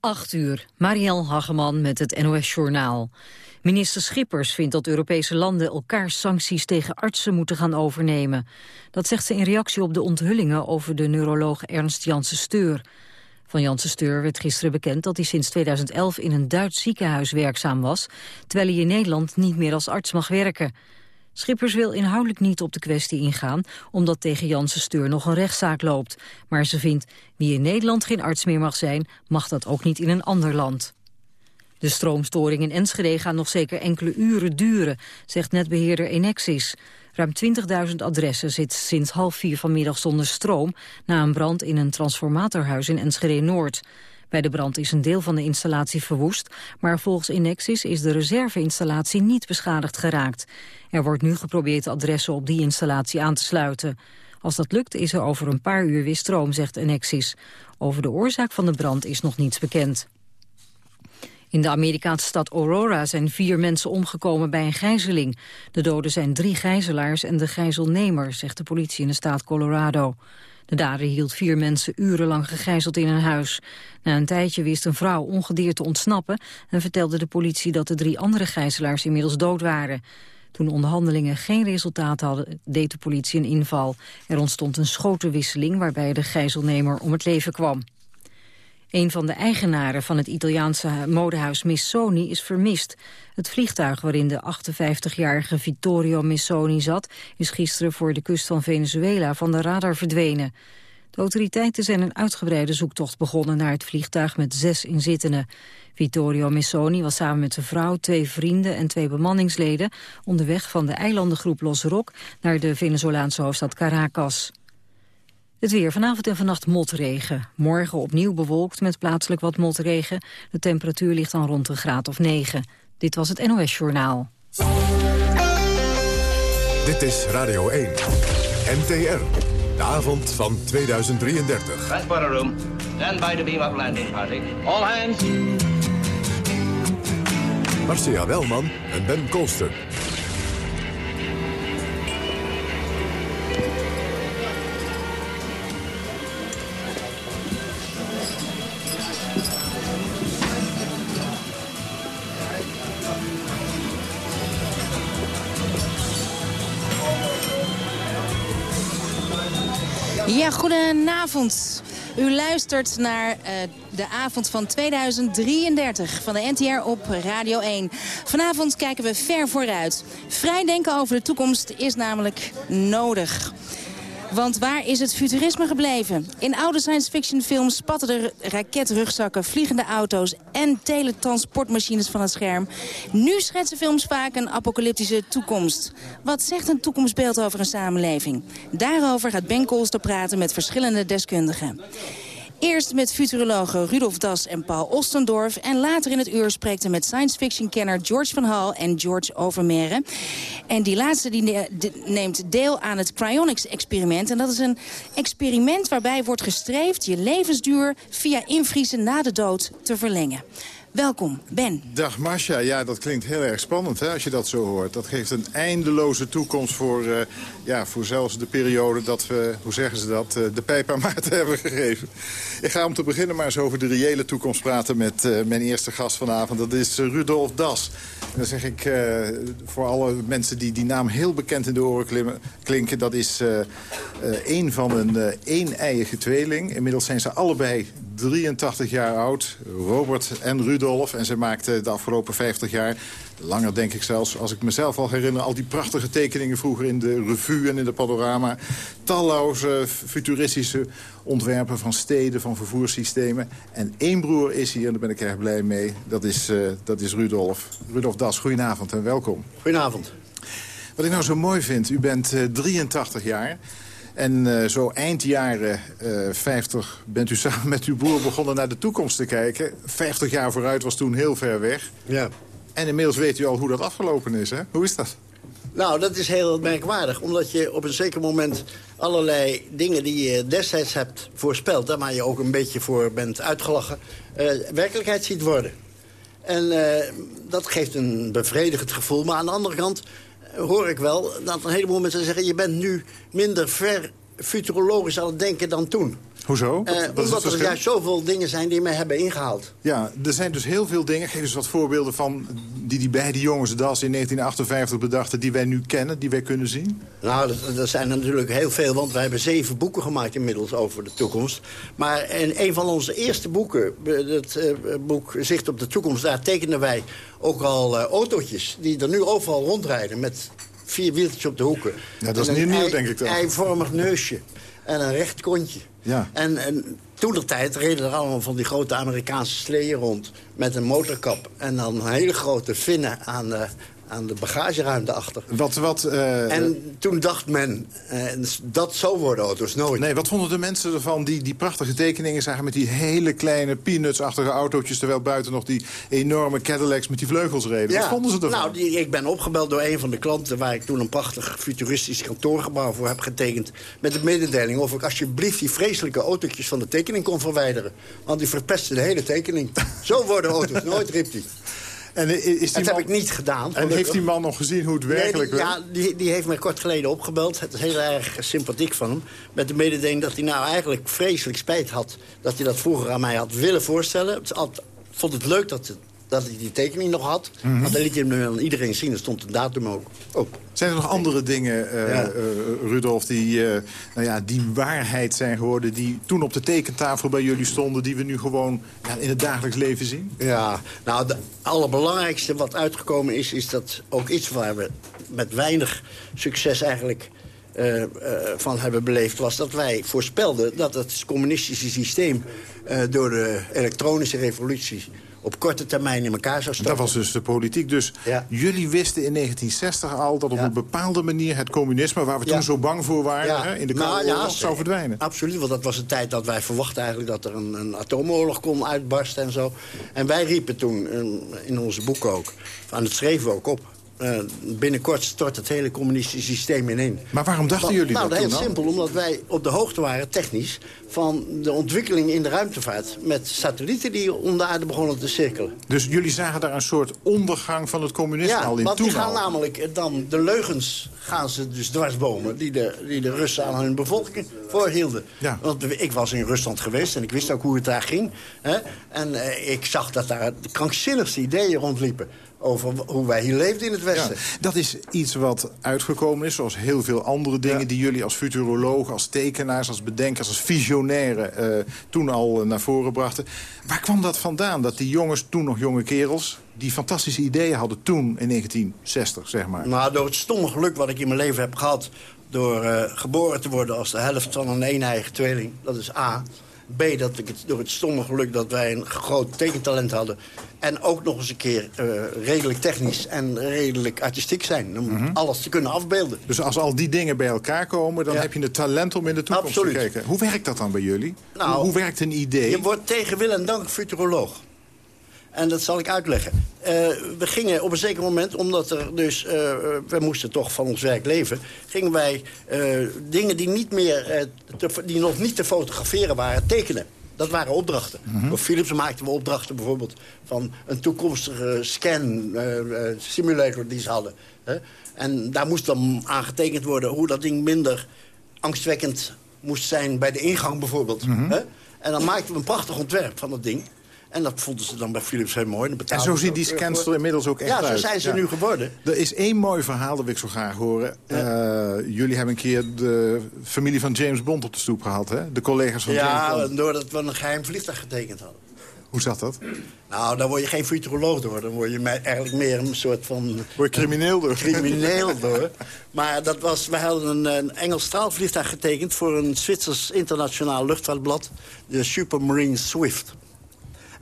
8 uur, Marielle Hageman met het NOS Journaal. Minister Schippers vindt dat Europese landen elkaar sancties tegen artsen moeten gaan overnemen. Dat zegt ze in reactie op de onthullingen over de neuroloog Ernst Janssen Steur. Van Janssen Steur werd gisteren bekend dat hij sinds 2011 in een Duits ziekenhuis werkzaam was, terwijl hij in Nederland niet meer als arts mag werken. Schippers wil inhoudelijk niet op de kwestie ingaan... omdat tegen Janssen Steur nog een rechtszaak loopt. Maar ze vindt, wie in Nederland geen arts meer mag zijn... mag dat ook niet in een ander land. De stroomstoring in Enschede gaan nog zeker enkele uren duren... zegt netbeheerder Enexis. Ruim 20.000 adressen zitten sinds half vier vanmiddag zonder stroom... na een brand in een transformatorhuis in Enschede-Noord. Bij de brand is een deel van de installatie verwoest, maar volgens Inexis is de reserveinstallatie niet beschadigd geraakt. Er wordt nu geprobeerd adressen op die installatie aan te sluiten. Als dat lukt is er over een paar uur weer stroom, zegt Enexis. Over de oorzaak van de brand is nog niets bekend. In de Amerikaanse stad Aurora zijn vier mensen omgekomen bij een gijzeling. De doden zijn drie gijzelaars en de gijzelnemer, zegt de politie in de staat Colorado. De dader hield vier mensen urenlang gegijzeld in een huis. Na een tijdje wist een vrouw ongedeerd te ontsnappen... en vertelde de politie dat de drie andere gijzelaars inmiddels dood waren. Toen onderhandelingen geen resultaat hadden, deed de politie een inval. Er ontstond een schotenwisseling waarbij de gijzelnemer om het leven kwam. Een van de eigenaren van het Italiaanse modehuis Missoni is vermist. Het vliegtuig waarin de 58-jarige Vittorio Missoni zat... is gisteren voor de kust van Venezuela van de radar verdwenen. De autoriteiten zijn een uitgebreide zoektocht begonnen naar het vliegtuig met zes inzittenden. Vittorio Missoni was samen met zijn vrouw, twee vrienden en twee bemanningsleden... onderweg van de eilandengroep Los Roc naar de Venezolaanse hoofdstad Caracas. Het weer vanavond en vannacht motregen. Morgen opnieuw bewolkt met plaatselijk wat motregen. De temperatuur ligt dan rond een graad of 9. Dit was het NOS Journaal. Dit is Radio 1. NTR. De avond van 2033. Transporter room. Stand by to beam up landing party. All hands. Marcia Welman en Ben Kolster. Goedenavond. U luistert naar uh, de avond van 2033 van de NTR op Radio 1. Vanavond kijken we ver vooruit. Vrij denken over de toekomst is namelijk nodig. Want waar is het futurisme gebleven? In oude science fiction films spatten er raketrugzakken, vliegende auto's en teletransportmachines van het scherm. Nu schetsen films vaak een apocalyptische toekomst. Wat zegt een toekomstbeeld over een samenleving? Daarover gaat Ben Kolster praten met verschillende deskundigen. Eerst met futurologen Rudolf Das en Paul Ostendorf. En later in het uur spreekt hij met science fiction kenner George van Hal en George Overmere. En die laatste die neemt deel aan het cryonics-experiment. En dat is een experiment waarbij wordt gestreefd je levensduur via invriezen na de dood te verlengen. Welkom, Ben. Dag Marcia. Ja, dat klinkt heel erg spannend hè, als je dat zo hoort. Dat geeft een eindeloze toekomst voor, uh, ja, voor zelfs de periode dat we, hoe zeggen ze dat, uh, de pijp aan Maarten hebben gegeven. Ik ga om te beginnen maar eens over de reële toekomst praten met uh, mijn eerste gast vanavond. Dat is Rudolf Das. En dan zeg ik voor alle mensen die die naam heel bekend in de oren klinken... dat is een van een een-eiige tweeling. Inmiddels zijn ze allebei 83 jaar oud, Robert en Rudolf. En ze maakten de afgelopen 50 jaar, langer denk ik zelfs... als ik mezelf al herinner, al die prachtige tekeningen vroeger in de revue en in de panorama. Talloze futuristische ontwerpen van steden, van vervoerssystemen. En één broer is hier, en daar ben ik erg blij mee, dat is, uh, dat is Rudolf. Rudolf Das, goedenavond en welkom. Goedenavond. Wat ik nou zo mooi vind, u bent uh, 83 jaar... En uh, zo eind jaren uh, 50 bent u samen met uw broer begonnen naar de toekomst te kijken. 50 jaar vooruit was toen heel ver weg. Ja. En inmiddels weet u al hoe dat afgelopen is, hè? Hoe is dat? Nou, dat is heel merkwaardig. Omdat je op een zeker moment allerlei dingen die je destijds hebt voorspeld... daar waar je ook een beetje voor bent uitgelachen... Uh, werkelijkheid ziet worden. En uh, dat geeft een bevredigend gevoel. Maar aan de andere kant hoor ik wel dat een heleboel mensen zeggen... je bent nu minder ver futurologisch aan het denken dan toen. Hoezo? Eh, het omdat er juist zoveel dingen zijn die mij hebben ingehaald. Ja, er zijn dus heel veel dingen. Geef eens wat voorbeelden van die die beide jongens das in 1958 bedachten... die wij nu kennen, die wij kunnen zien. Nou, dat, dat zijn er natuurlijk heel veel, want we hebben zeven boeken gemaakt inmiddels over de toekomst. Maar in een van onze eerste boeken, dat eh, boek Zicht op de Toekomst... daar tekenden wij ook al eh, autootjes die er nu overal rondrijden... met vier wieltjes op de hoeken. Ja, dat is niet een nieuw, denk ik dan. eivormig neusje en een recht kontje. Ja. En, en toen de tijd reden er allemaal van die grote Amerikaanse sleeën rond... met een motorkap en dan een hele grote vinnen aan de, aan de bagageruimte achter. Wat, wat, eh, En toen dacht men, eh, dat zo worden auto's nooit. Nee, wat vonden de mensen ervan die die prachtige tekeningen zagen... met die hele kleine peanuts-achtige autootjes... terwijl buiten nog die enorme Cadillacs met die vleugels reden? Wat vonden ze ervan? Nou, die, ik ben opgebeld door een van de klanten... waar ik toen een prachtig futuristisch kantoorgebouw voor heb getekend... met de mededeling of ik alsjeblieft die vreselijke autootjes van de tekening kon verwijderen. Want die verpesten de hele tekening. Zo worden auto's nooit, riep hij. En is die Dat man... heb ik niet gedaan. En heeft die man nog gezien hoe het Nee, werkelijk die, werkt? ja, die, die heeft mij kort geleden opgebeld. Het is heel erg sympathiek van hem. Met de mededeling dat hij nou eigenlijk vreselijk spijt had... dat hij dat vroeger aan mij had willen voorstellen. Het vond het leuk dat, het- dat hij die tekening nog had. Mhm. Want dan liet hij hem aan iedereen zien. Er stond een datum ook. Zijn er nog andere dingen, eh, Ja. eh, Rudolf, die, eh, nou ja, die waarheid zijn geworden... die toen op de tekentafel bij jullie stonden... die we nu gewoon ja, in het dagelijks leven zien? Ja, nou, het allerbelangrijkste wat uitgekomen is... is dat ook iets waar we met weinig succes eigenlijk van hebben beleefd... was dat wij voorspelden dat het communistische systeem... door de elektronische revolutie op korte termijn in elkaar zou storten. Dat was dus de politiek. Dus Ja. jullie wisten in 1960 al dat op Ja. een bepaalde manier... het communisme, waar we toen zo bang voor waren... Hè, in de Nou, Koude Oorlog, zou verdwijnen. Absoluut, want dat was een tijd dat wij verwachten eigenlijk... dat er een, een atoomoorlog kon uitbarsten en zo. En wij riepen toen eh, in onze boeken ook, en dat schreven we ook op... eh, binnenkort stort het hele communistische systeem ineen. Maar waarom dachten Want- jullie nou, dat heel toen dan? simpel, omdat wij op de hoogte waren, technisch... van de ontwikkeling in de ruimtevaart... met satellieten die om de aarde begonnen te cirkelen. Dus jullie zagen daar een soort ondergang van het communisme Ja, al in want toen die gaan namelijk dan de leugens gaan ze dus dwarsbomen... die de, die de Russen aan hun bevolking voorhielden. Ja. Want ik was in Rusland geweest en ik wist ook hoe het daar ging. Hè? En eh, ik zag dat daar de krankzinnigste ideeën rondliepen... over hoe wij hier leefden in het Ja, Westen. dat is iets wat uitgekomen is, zoals heel veel andere dingen... Ja. die jullie als futurologen, als tekenaars, als bedenkers, als visionairen... eh, toen al eh, naar voren brachten. Waar kwam dat vandaan, dat die jongens, toen nog jonge kerels... die fantastische ideeën hadden toen, in 1960, zeg maar? Maar door het stomme geluk wat ik in mijn leven heb gehad... door eh, geboren te worden als de helft van een een-eigen tweeling, dat is A. B, dat ik het, door het stomme geluk dat wij een groot tekentalent hadden... en ook nog eens een keer eh, redelijk technisch en redelijk artistiek zijn... om alles te kunnen afbeelden. Dus als al die dingen bij elkaar komen... dan Ja. heb je het talent om in de toekomst Absoluut. te kijken. Hoe werkt dat dan bij jullie? Nou, hoe, hoe werkt een idee? Je wordt tegen wil en dank futuroloog. En dat zal ik uitleggen. Eh, we gingen op een zeker moment, omdat er dus... eh, we moesten toch van ons werk leven... gingen wij eh, dingen die, niet meer, te- die nog niet te fotograferen waren, tekenen. Dat waren opdrachten. Voor Philips maakten we opdrachten bijvoorbeeld... van een toekomstige scan simulator die ze hadden. Hè? En daar moest dan aan getekend worden... hoe dat ding minder angstwekkend moest zijn bij de ingang bijvoorbeeld. hè? En dan maakten we een prachtig ontwerp van dat ding. En dat vonden ze dan bij Philips heel mooi. En zo zien die scans er inmiddels ook echt Ja, uit. zo zijn ze nu geworden. Er is één mooi verhaal dat wil ik zo graag horen. Eh, jullie hebben een keer de familie van James Bond op de stoep gehad, hè? De collega's van James Ja, Bond. doordat we een geheim vliegtuig getekend hadden. Hoe zat dat? Nou, dan word je geen futuroloog door. Dan word je eigenlijk meer een soort van Word je crimineel door? crimineel door. Maar dat was, wij hadden een, een Engels straalvliegtuig getekend... voor een Zwitsers internationaal luchtvaartblad, de Supermarine Swift.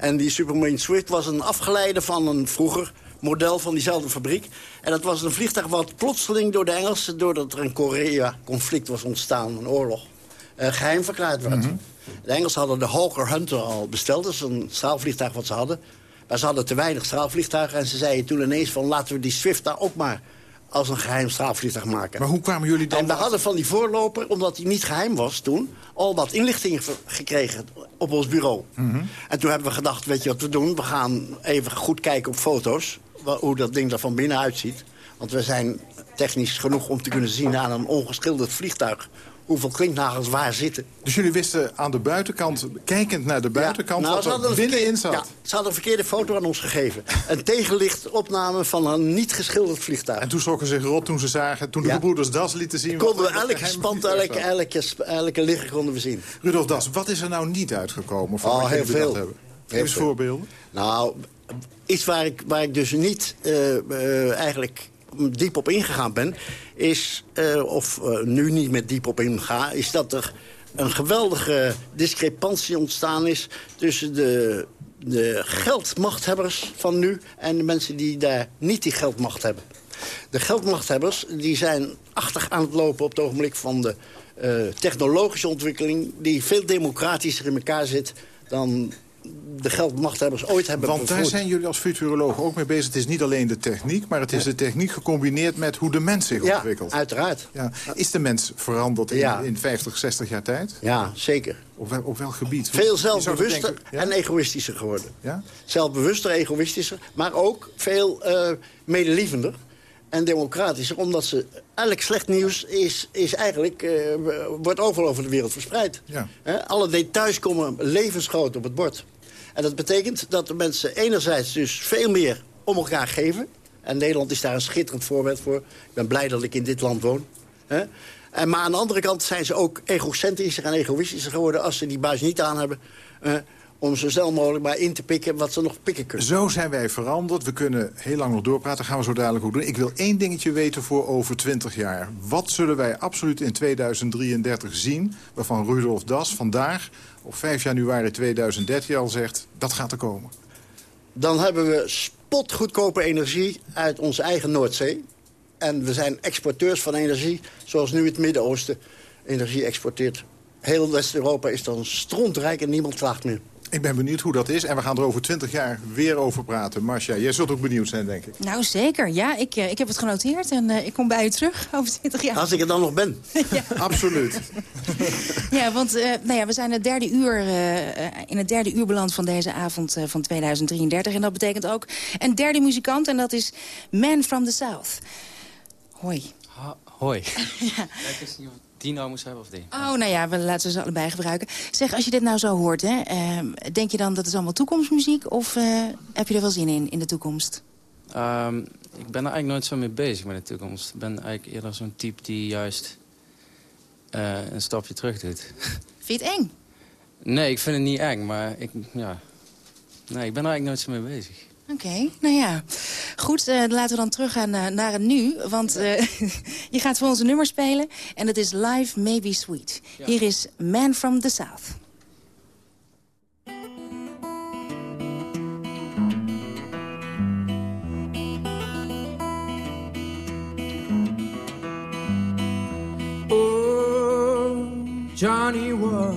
En die Supermarine Swift was een afgeleide van een vroeger model van diezelfde fabriek. En dat was een vliegtuig wat plotseling door de Engelsen... doordat er een Korea-conflict was ontstaan, een oorlog... eh, geheim verklaard werd. De Engelsen hadden de Hawker Hunter al besteld. Dat is een straalvliegtuig wat ze hadden. Maar ze hadden te weinig straalvliegtuigen. En ze zeiden toen ineens van laten we die Swift daar ook maar als een geheim straalvliegtuig maken. Maar hoe kwamen jullie dan... En we hadden van die voorloper, omdat hij niet geheim was toen... al wat inlichtingen gekregen op ons bureau. Mhm. En toen hebben we gedacht, weet je wat we doen? We gaan even goed kijken op foto's... hoe dat ding er van binnen uitziet. Want we zijn technisch genoeg om te kunnen zien aan een ongeschilderd vliegtuig... hoeveel klinknagels waar zitten. Dus jullie wisten aan de buitenkant, kijkend naar de buitenkant... Ja, nou, wat er binnenin zat? Ja, ze hadden een verkeerde foto aan ons gegeven. Een tegenlichtopname van een niet geschilderd vliegtuig. En toen schrokken ze zich rot toen ze zagen... toen de Ja. gebroeders Das lieten zien... konden we elke vliegtuig elke, elke, elke ligger konden we zien. Rudolf Das, wat is er nou niet uitgekomen van Oh, heel veel. hebben? Geef eens veel. voorbeelden. Nou, iets waar ik, waar ik dus niet eh, eh, eigenlijk diep op ingegaan ben... is, eh, of eh, nu niet meer diep op inga... is dat er een geweldige discrepantie ontstaan is... tussen de, de geldmachthebbers van nu... en de mensen die daar niet die geldmacht hebben. De geldmachthebbers die zijn achter aan het lopen op het ogenblik van de eh, technologische ontwikkeling... die veel democratischer in elkaar zit dan de geldmachthebbers ooit hebben Want daar zijn jullie als futurologen ook mee bezig. Het is niet alleen de techniek, maar het is de techniek gecombineerd met hoe de mens zich Ja, ontwikkelt. uiteraard. Ja. Is de mens veranderd in, Ja. in 50, 60 jaar tijd? Ja, zeker. Op, wel, op welk gebied? Veel zelfbewuster denken- ja? en egoïstischer geworden. Ja? Zelfbewuster, egoïstischer, maar ook veel eh, medelievender en democratischer. Omdat ze elk slecht nieuws is, is eigenlijk, eh, wordt overal over de wereld verspreid. Ja. Alle details komen levensgroot op het bord. En dat betekent dat de mensen enerzijds dus veel meer om elkaar geven. En Nederland is daar een schitterend voorbeeld voor. Ik ben blij dat ik in dit land woon. En, maar aan de andere kant zijn ze ook egocentrischer en egoïstischer geworden... als ze die buis niet aan hebben... om zo snel mogelijk maar in te pikken wat ze nog pikken kunnen. Zo zijn wij veranderd. We kunnen heel lang nog doorpraten. Gaan we zo dadelijk ook doen. Ik wil één dingetje weten voor over 20 jaar. Wat zullen wij absoluut in 2033 zien... waarvan Rudolf Das vandaag op 5 januari 2013 al zegt... dat gaat er komen. Dan hebben we spotgoedkope energie uit onze eigen Noordzee. En we zijn exporteurs van energie, zoals nu het Midden-Oosten energie exporteert. Heel West-Europa is dan strontrijk en niemand klaagt meer. Ik ben benieuwd hoe dat is. En we gaan er over 20 jaar weer over praten. Marcia, jij zult ook benieuwd zijn, denk ik. Nou, zeker. Ja, ik, eh, ik heb het genoteerd en eh, ik kom bij u terug over 20 jaar. Als ik er dan nog ben. Absoluut. Ja, want eh, nou ja, we zijn het derde uur, in het derde uur beland van deze avond eh, van 2033. En dat betekent ook een derde muzikant en dat is Man from the South. Hoi. Ha- hoi. ja. Die nou moest hebben of die. Oh, nou ja, we laten ze allebei gebruiken. Zeg, als je dit nou zo hoort, hè, ehm, denk je dan dat is allemaal toekomstmuziek? Of eh, heb je er wel zin in, in de toekomst? Ehm, ik ben er eigenlijk nooit zo mee bezig met de toekomst. Ik ben eigenlijk eerder zo'n type die juist eh, een stapje terug doet. Vind je het eng? nee, ik vind het niet eng, maar ik, ja. nee, ik ben er eigenlijk nooit zo mee bezig. Oké, nou ja. Goed, eh, laten we dan teruggaan uh, naar het nu. Want eh, je gaat voor ons een nummer spelen. En dat is Live May Be Sweet. Ja. Hier is Man from the South. Oh, Johnny, what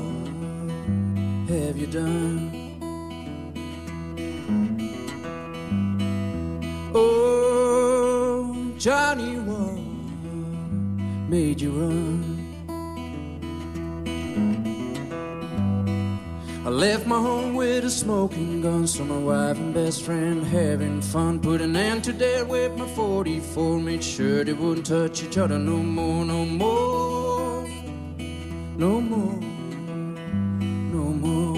have you done? Made you run? I left my home with a smoking gun, so my wife and best friend having fun. Put an end to that with my 44, made sure they wouldn't touch each other no more, no more, no more, no more.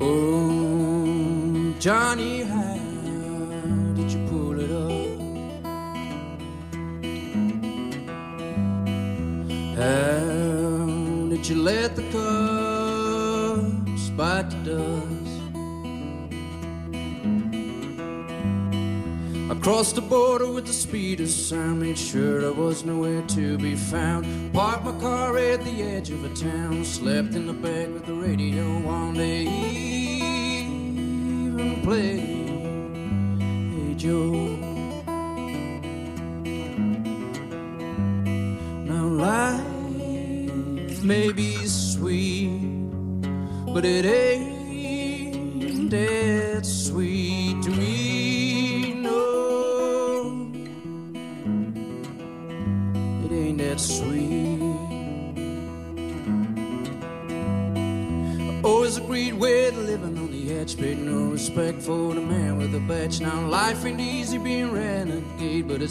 Oh, Johnny, crossed the border with the speed of sound, made sure I was nowhere to be found. Parked my car at the edge of a town, slept in the back with the radio on. They even play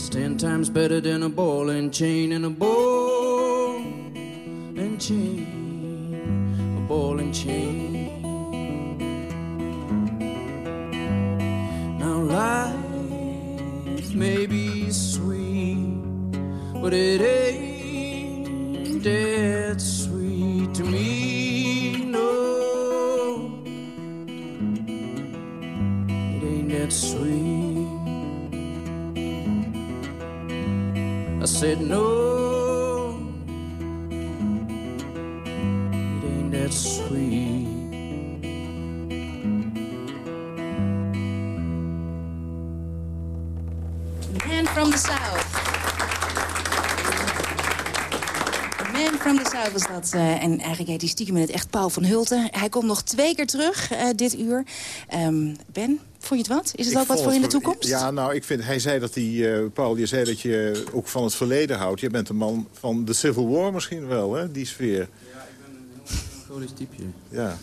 it's ten times better than a ball and chain and a ball and chain, a ball and chain. Now life may be sweet, but it ain't eigenlijk heet hij stiekem in het echt Paul van Hulten. Hij komt nog twee keer terug eh, dit uur. Ehm, ben, vond je het wat? Is het Ik ook wat voor in de toekomst? Ja, nou, ik vind, hij zei dat hij, eh, Paul, je zei dat je ook van het verleden houdt. Je bent een man van de Civil War misschien wel, hè, die sfeer. Melancholisch typeje. Ja.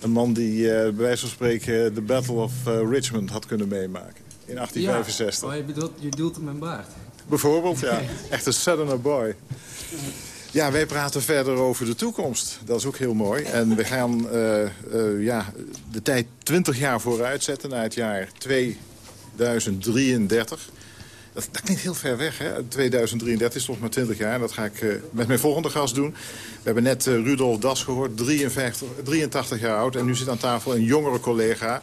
Een man die eh, bij wijze van spreken de Battle of Richmond had kunnen meemaken. In 1865. Oh, je bedoelt, je bedoelt op mijn baard. Bijvoorbeeld, ja. Echt een Southerner boy. Ja, wij praten verder over de toekomst. Dat is ook heel mooi. En we gaan eh, eh, ja, de tijd 20 jaar vooruit zetten naar het jaar 2033. Dat, dat klinkt heel ver weg, hè? 2033 is nog maar 20 jaar. Dat ga ik eh, met mijn volgende gast doen. We hebben net Rudolf Das gehoord, 53, 83 jaar oud. En nu zit aan tafel een jongere collega...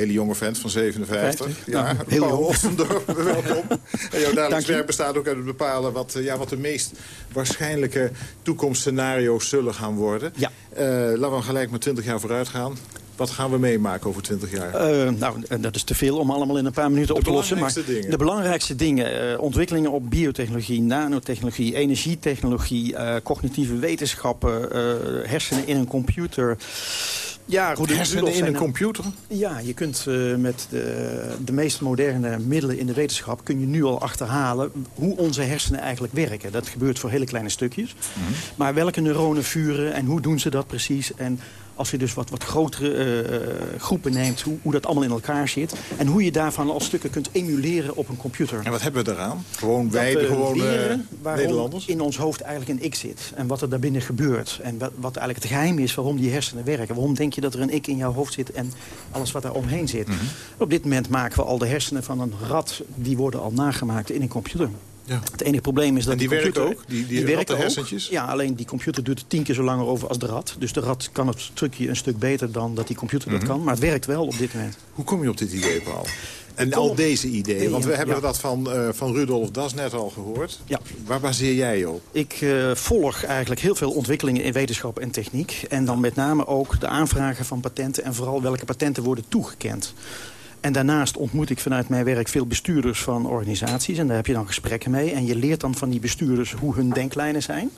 Hele jonge vent van 57. 50? Ja, Nou, heel Paul. Ossendorp, welkom. En jouw dagelijks werk bestaat ook uit het bepalen... Wat, eh, ja, wat de meest waarschijnlijke toekomstscenario's zullen gaan worden. Ja. Eh, laten we gelijk met 20 jaar vooruit gaan. Wat gaan we meemaken over 20 jaar? Eh, nou, dat is te veel om allemaal in een paar minuten op te lossen. Maar dingen. de belangrijkste dingen, eh, ontwikkelingen op biotechnologie, nanotechnologie, energietechnologie, eh, cognitieve wetenschappen, hersenen in een computer. Ja, Rudolf- Hersenen in een computer? Ja, je kunt eh, met de, de meest moderne middelen in de wetenschap... kun je nu al achterhalen hoe onze hersenen eigenlijk werken. Dat gebeurt voor hele kleine stukjes. Mhm. Maar welke neuronen vuren en hoe doen ze dat precies? En als je dus wat, wat grotere eh, eh, groepen neemt, hoe, hoe dat allemaal in elkaar zit... en hoe je daarvan al stukken kunt emuleren op een computer. En wat hebben we eraan? Gewoon wij, Dat de gewone leren waarom Nederlanders? in ons hoofd eigenlijk een ik zit. En wat er daarbinnen gebeurt. En wat, wat eigenlijk het geheim is waarom die hersenen werken. Waarom denk je dat er een ik in jouw hoofd zit en alles wat daar omheen zit. Mhm. Op dit moment maken we al de hersenen van een rat. Die worden al nagemaakt in een computer. Ja. Het enige probleem is dat En die die computer... ook? Die- die werken rattenhersentjes? ook. Ja, alleen die computer doet het tien keer zo langer over als de rat. Dus de rat kan het trucje een stuk beter dan dat die computer Mhm. dat kan. Maar het werkt wel op dit moment. Hoe kom je op dit idee, Paul? En al deze ideeën, want we hebben ja. dat van, eh, van Rudolf Das net al gehoord. Ja. Waar baseer jij je op? Ik eh, volg eigenlijk heel veel ontwikkelingen in wetenschap en techniek. En dan met name ook de aanvragen van patenten... en vooral welke patenten worden toegekend. En daarnaast ontmoet ik vanuit mijn werk veel bestuurders van organisaties. En daar heb je dan gesprekken mee. En je leert dan van die bestuurders hoe hun denklijnen zijn.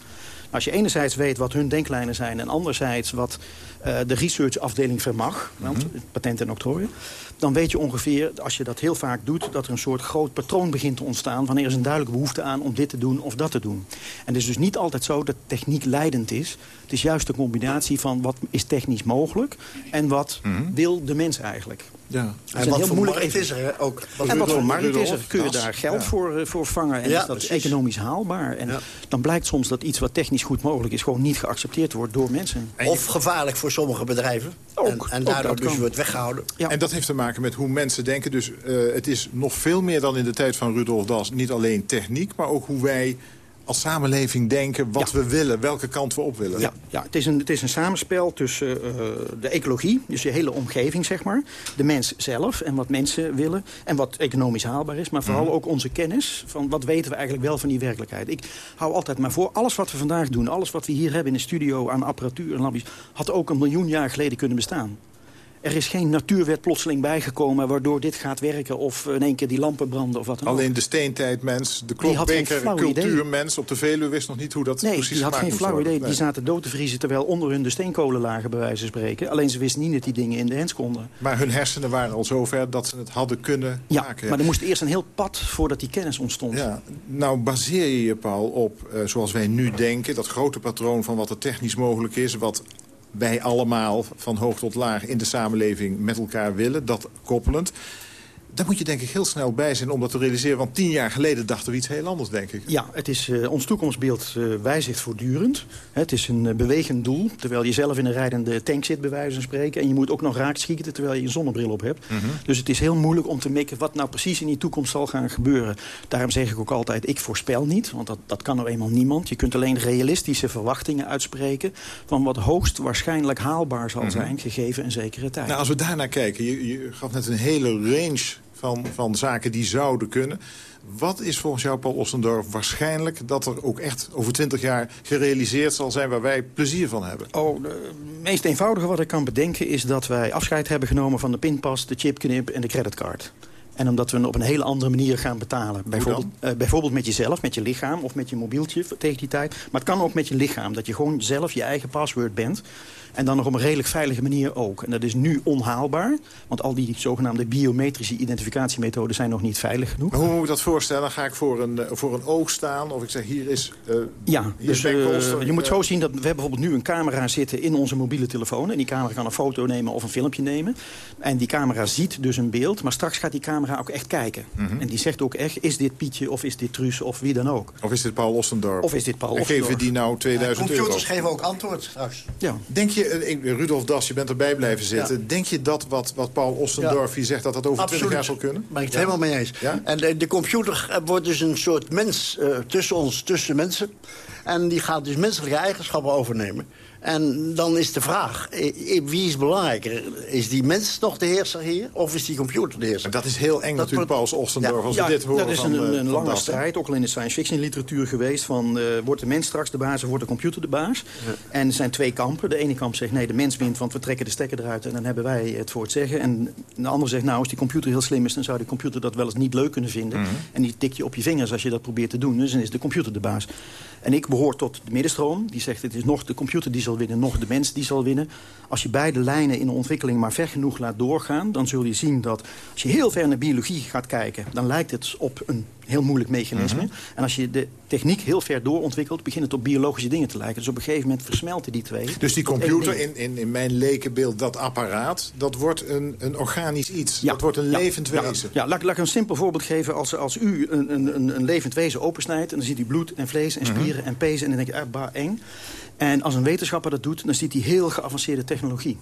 Als je enerzijds weet wat hun denklijnen zijn... en anderzijds wat eh, de researchafdeling vermag... want patent en octrooien... dan weet je ongeveer, als je dat heel vaak doet... dat er een soort groot patroon begint te ontstaan... wanneer er is een duidelijke behoefte aan om dit te doen of dat te doen. En het is dus niet altijd zo dat techniek leidend is. Het is juist een combinatie van wat is technisch mogelijk... en wat wil de mens eigenlijk. Ja. En wat voor moeilijk markt is er ook? Wat en wat voor markt is er? Kun je daar geld Ja. voor, eh, voor vangen? En Ja, is dat precies. economisch haalbaar? En Ja. dan blijkt soms dat iets wat technisch goed mogelijk is... gewoon niet geaccepteerd wordt door mensen. Of gevaarlijk voor sommige bedrijven. Ook, en, en daardoor dus wordt weggehouden. Ja. En dat heeft te maken met hoe mensen denken. Dus eh, het is nog veel meer dan in de tijd van Rudolf Das. Niet alleen techniek, maar ook hoe wij als samenleving denken... wat Ja. we willen, welke kant we op willen. Ja, ja het, is een, het is een samenspel tussen eh, de ecologie, dus je hele omgeving, zeg maar. De mens zelf en wat mensen willen. En wat economisch haalbaar is. Maar vooral ook onze kennis van wat weten we eigenlijk wel van die werkelijkheid. Ik hou altijd maar voor, alles wat we vandaag doen... alles wat we hier hebben in de studio aan apparatuur en labjes... had ook een miljoen jaar geleden kunnen bestaan. Er is geen natuurwet plotseling bijgekomen waardoor dit gaat werken... of in één keer die lampen branden of wat dan ook. Alleen de steentijdmens, de klokbeker, cultuurmens op de Veluwe wist nog niet hoe dat Nee, precies die had geen flauw idee. Die zaten dood te vriezen terwijl onder hun de steenkolen lagen, bij wijze van spreken. Alleen ze wisten niet dat die dingen in de hens konden. Maar hun hersenen waren al zover dat ze het hadden kunnen Ja, maken. maar er moest eerst een heel pad voordat die kennis ontstond. Ja, nou baseer je je, Paul, op, eh, zoals wij nu denken... dat grote patroon van wat er technisch mogelijk is... wat wij allemaal van hoog tot laag in de samenleving met elkaar willen. Dat koppelend. Daar moet je denk ik heel snel bij zijn om dat te realiseren. Want tien jaar geleden dachten we iets heel anders, denk ik. Ja, het is, uh, ons toekomstbeeld uh, wijzigt voortdurend. Het is een uh, bewegend doel, terwijl je zelf in een rijdende tank zit, bij wijze van spreken. En je moet ook nog raak schieten terwijl je een zonnebril op hebt. Mm -hmm. Dus het is heel moeilijk om te mikken wat nou precies in die toekomst zal gaan gebeuren. Daarom zeg ik ook altijd, ik voorspel niet, want dat, dat kan nou eenmaal niemand. Je kunt alleen realistische verwachtingen uitspreken... van wat hoogst waarschijnlijk haalbaar zal mm -hmm. zijn, gegeven en zekere tijd. Nou, als we daarnaar kijken, je, je gaf net een hele range van, van zaken die zouden kunnen. Wat is volgens jou, Paul Ossendorf, waarschijnlijk... dat er ook echt over twintig jaar gerealiseerd zal zijn... waar wij plezier van hebben? Oh, het meest eenvoudige wat ik kan bedenken... is dat wij afscheid hebben genomen van de pinpas, de chipknip en de creditcard. En omdat we op een hele andere manier gaan betalen. Bijvoorbeeld, uh, bijvoorbeeld met jezelf, met je lichaam of met je mobieltje tegen die tijd. Maar het kan ook met je lichaam. Dat je gewoon zelf je eigen paswoord bent. En dan nog op een redelijk veilige manier ook. En dat is nu onhaalbaar. Want al die zogenaamde biometrische identificatiemethoden zijn nog niet veilig genoeg. Maar hoe moet ik dat voorstellen? Ga ik voor een, voor een oog staan? Of ik zeg hier is uh, Ja, hier dus uh, je moet zo zien dat we hebben bijvoorbeeld nu een camera zitten in onze mobiele telefoon. En die camera kan een foto nemen of een filmpje nemen. En die camera ziet dus een beeld. Maar straks gaat die camera ook echt kijken. Mm -hmm. En die zegt ook echt, is dit Pietje of is dit Truus of wie dan ook. Of is dit Paul Ossendorp? Of is dit Paul en geven die nou 2000 ja, computers euro? geven ook antwoord straks. Ja. Denk je, Rudolf Das, je bent erbij blijven zitten. Ja. Denk je dat wat, wat Paul Ossendorf ja. hier zegt, dat dat over Absoluut. 20 jaar zal kunnen? Ben ik het ja. helemaal mee eens. En de, de, computer wordt dus een soort mens uh, tussen ons, tussen mensen. En die gaat dus menselijke eigenschappen overnemen. En dan is de vraag, wie is belangrijker? Is die mens nog de heerser hier? Of is die computer de heerser? Dat is heel eng dat natuurlijk. Paul Ossendorf, ja. als we ja, dit horen dat is van, een, een van lange dat, strijd, ook al in de science fiction literatuur geweest... van uh, wordt de mens straks de baas of wordt de computer de baas? Ja. En er zijn twee kampen. De ene kamp zegt nee, de mens wint, want we trekken de stekker eruit... en dan hebben wij het voor het zeggen. En de andere zegt nou, als die computer heel slim is... dan zou die computer dat wel eens niet leuk kunnen vinden. Mm -hmm. En die tik je op je vingers als je dat probeert te doen. Dus dan is de computer de baas. En ik behoor tot de middenstroom. Die zegt het is nog de computer die zal winnen, nog de mens die zal winnen. Als je beide lijnen in de ontwikkeling maar ver genoeg laat doorgaan... dan zul je zien dat als je heel ver naar biologie gaat kijken... dan lijkt het op een heel moeilijk mechanisme. Mm -hmm. En als je de techniek heel ver doorontwikkelt... begint het op biologische dingen te lijken. Dus op een gegeven moment versmelten die twee. Dus die computer, in, in, in mijn lekenbeeld, dat apparaat... dat wordt een, een organisch iets. Ja. Dat wordt een ja. levend wezen. Ja, ja laat, laat ik een simpel voorbeeld geven. Als, als u een, een, een levend wezen opensnijdt... en dan ziet u bloed en vlees en spieren mm -hmm. en pezen... en dan denk je, ah, bah, eng. En als een wetenschapper dat doet, dan ziet hij heel geavanceerde technologie.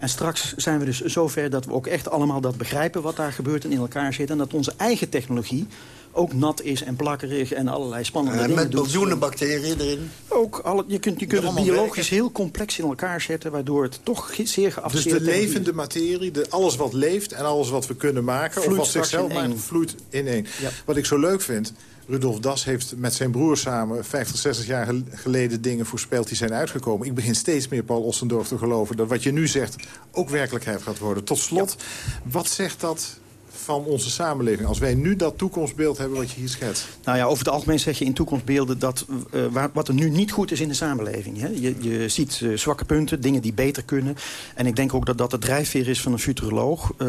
En straks zijn we dus zover dat we ook echt allemaal dat begrijpen... wat daar gebeurt en in elkaar zit. En dat onze eigen technologie ook nat is en plakkerig en allerlei spannende en dingen met miljoenen bacteriën erin. Ook, alle, je kunt, je kunt het biologisch werken. heel complex in elkaar zetten... waardoor het toch zeer geavanceerd Dus de levende materie, de, alles wat leeft en alles wat we kunnen maken... Vloeit of wat zichzelf maakt, vloeit in één. Ja. Wat ik zo leuk vind... Rudolf Das heeft met zijn broer samen 50, 60 jaar geleden dingen voorspeld die zijn uitgekomen. Ik begin steeds meer, Paul Ossendorf, te geloven dat wat je nu zegt ook werkelijkheid gaat worden. Tot slot, ja. wat zegt dat van onze samenleving. Als wij nu dat toekomstbeeld hebben wat je hier schetst. Nou ja, over het algemeen zeg je in toekomstbeelden dat uh, waar, wat er nu niet goed is in de samenleving. Hè? Je, je ziet uh, zwakke punten, dingen die beter kunnen. En ik denk ook dat dat de drijfveer is van een futuroloog. Uh,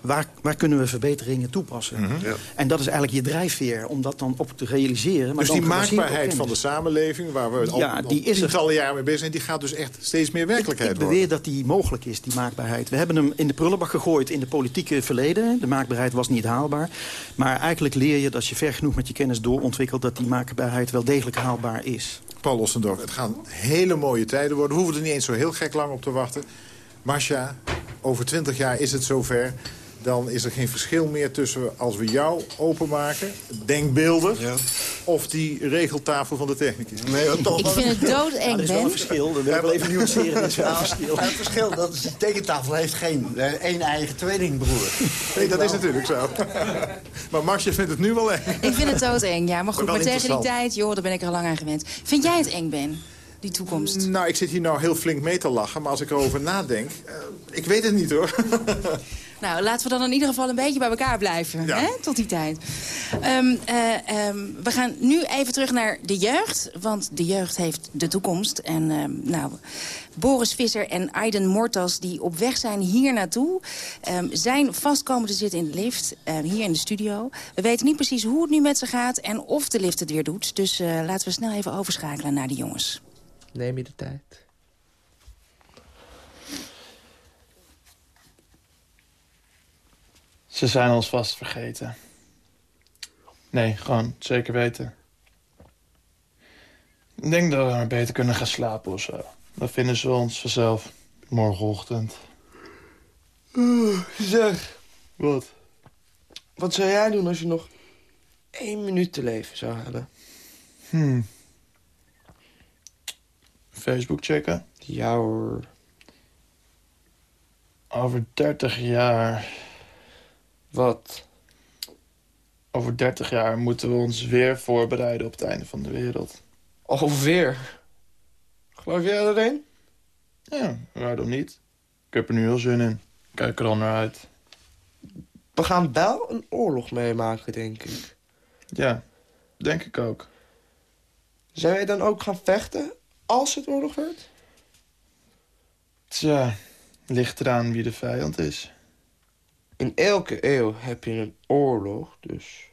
waar, waar kunnen we verbeteringen toepassen? Mhm. Mm -hmm. ja. En dat is eigenlijk je drijfveer om dat dan op te realiseren. Maar dus die maakbaarheid van de samenleving, waar we al, ja, die al is tientallen jaren mee bezig zijn... die gaat dus echt steeds meer werkelijkheid ik, ik beweer dat die mogelijk is, die maakbaarheid. We hebben hem in de prullenbak gegooid in de politieke verleden. De maakbaarheid was niet haalbaar. Maar eigenlijk leer je dat als je ver genoeg met je kennis doorontwikkelt... dat die maakbaarheid wel degelijk haalbaar is. Paul Ossendorf, het gaan hele mooie tijden worden. We hoeven er niet eens zo heel gek lang op te wachten. Marcia, over twintig jaar is het zover dan is er geen verschil meer tussen als we jou openmaken, denkbeelden, ja. of die regeltafel van de technicus. Nee, toch ik vind het doodeng, ja, Er is wel een verschil, dat wil ik wel even nuanceren. is wel een verschil. Het verschil, dat is, de tekentafel heeft geen uh, één eigen tweelingbroer. Nee, dat is natuurlijk zo. maar Marsje vindt het nu wel eng. Ik vind het doodeng, ja. Maar goed, maar tegen die tijd, joh, daar ben ik er al lang aan gewend. Vind jij het eng, Ben? Die toekomst? Nou, ik zit hier nou heel flink mee te lachen, maar als ik erover nadenk... Uh, ik weet het niet, hoor. Nou, laten we dan in ieder geval een beetje bij elkaar blijven. Ja. Hè? Tot die tijd. Um, uh, um, we gaan nu even terug naar de jeugd. Want de jeugd heeft de toekomst. En um, nou, Boris Visser en Aiden Mortas die op weg zijn hier naartoe... zijn vast komen te zitten in de lift, uh, hier in de studio. We weten niet precies hoe het nu met ze gaat en of de lift het weer doet. Dus uh, laten we snel even overschakelen naar de jongens. Neem je de tijd. Ze zijn ons vast vergeten. Nee, gewoon zeker weten. Ik denk dat we maar beter kunnen gaan slapen of zo. Dan vinden ze ons vanzelf morgenochtend. zeg, Wat? wat zou jij doen als je nog één minuut te leven zou hebben? Hmm. Facebook checken. Ja hoor. Over 30 jaar... Wat? Over 30 jaar moeten we ons weer voorbereiden op het einde van de wereld. Alweer? Geloof jij erin? Ja, waarom niet? Ik heb er nu heel zin in. Kijk er al naar uit. We gaan wel een oorlog meemaken, denk ik. Ja, denk ik ook. Zou jij dan ook gaan vechten als het oorlog wordt? Tja, ligt eraan wie de vijand is. In elke eeuw heb je een oorlog, dus...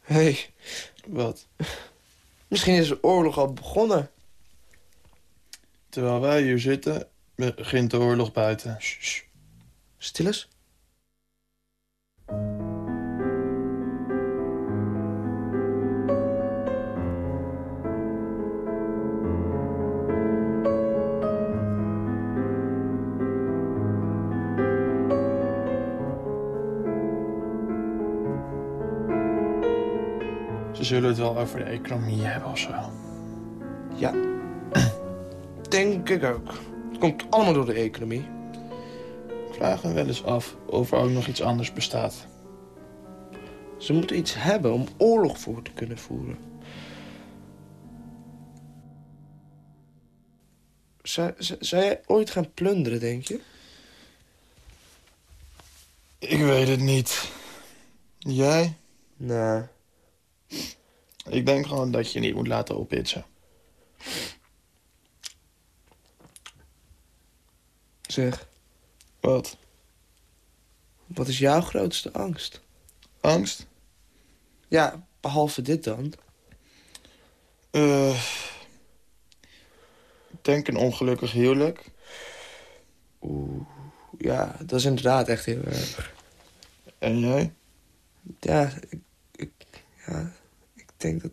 Hé, hey, Wat? misschien is de oorlog al begonnen. Terwijl wij hier zitten, begint de oorlog buiten. Stil eens. Zullen het wel over de economie hebben of zo. Ja, denk ik ook. Het komt allemaal door de economie. Ik vraag me wel eens af of er ook nog iets anders bestaat. Ze moeten iets hebben om oorlog voor te kunnen voeren. Zou, zou, jij ooit gaan plunderen, denk je? Ik weet het niet. Jij? Nee. Ik denk gewoon dat je niet moet laten ophitsen. Zeg, Wat? wat is jouw grootste angst? Angst? Ja, behalve dit dan. Eh, ik denk een ongelukkig huwelijk. Oeh, ja, dat is inderdaad echt heel erg. En jij? Ja, ik, ik, ja, ik denk dat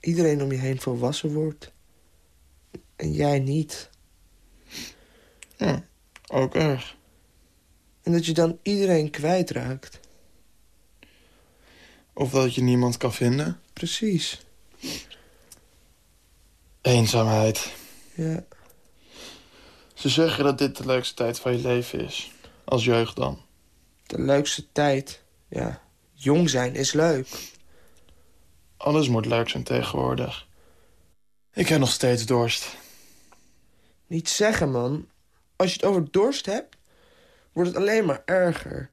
iedereen om je heen volwassen wordt. En jij niet. Ja, ook erg. En dat je dan iedereen kwijtraakt. Of dat je niemand kan vinden. Precies. Eenzaamheid. Ja. Ze zeggen dat dit de leukste tijd van je leven is. Als jeugd dan. De leukste tijd. Ja, jong zijn is leuk. Alles moet leuk zijn tegenwoordig. Ik heb nog steeds dorst. Niet zeggen, man. Als je het over dorst hebt, wordt het alleen maar erger.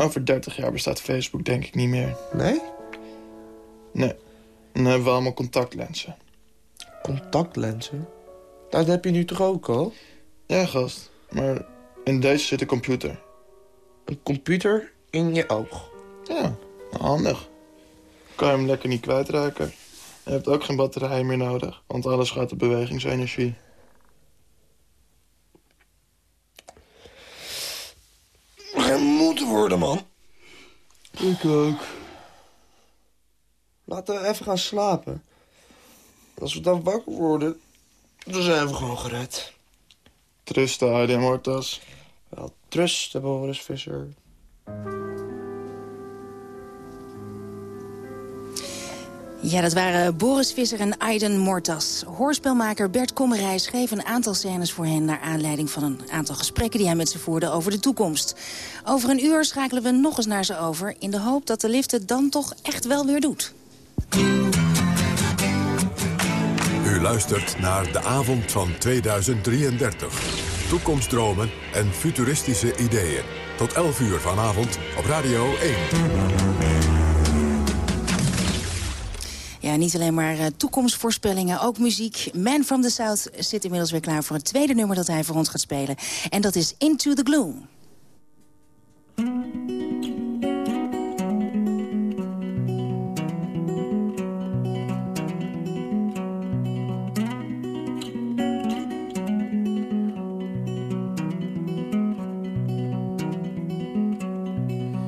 Over 30 jaar bestaat Facebook denk ik niet meer. Nee? Nee. Dan hebben we allemaal contactlenzen. Contactlenzen? Dat heb je nu toch ook al? Ja, gast. Maar in deze zit een computer. Een computer in je oog. Ja, handig. Kan je hem lekker niet kwijtraken. Je hebt ook geen batterij meer nodig, want alles gaat op bewegingsenergie. Geen moeten worden, man. Ik ook. Laten we even gaan slapen. Als we dan wakker worden, dan zijn we gewoon gered. Trusten, Heide Mortas. Wel, trusten, Boris Visser. Ja, dat waren Boris Visser en Aiden Mortas. Hoorspelmaker Bert Kommerij schreef een aantal scènes voor hen... naar aanleiding van een aantal gesprekken die hij met ze voerde over de toekomst. Over een uur schakelen we nog eens naar ze over... in de hoop dat de lift het dan toch echt wel weer doet. U luistert naar de avond van 2033. Toekomstdromen en futuristische ideeën. Tot 11 uur vanavond op Radio 1. Niet alleen maar uh, toekomstvoorspellingen, ook muziek. Man from the South zit inmiddels weer klaar voor het tweede nummer dat hij voor ons gaat spelen. En dat is Into the Gloom.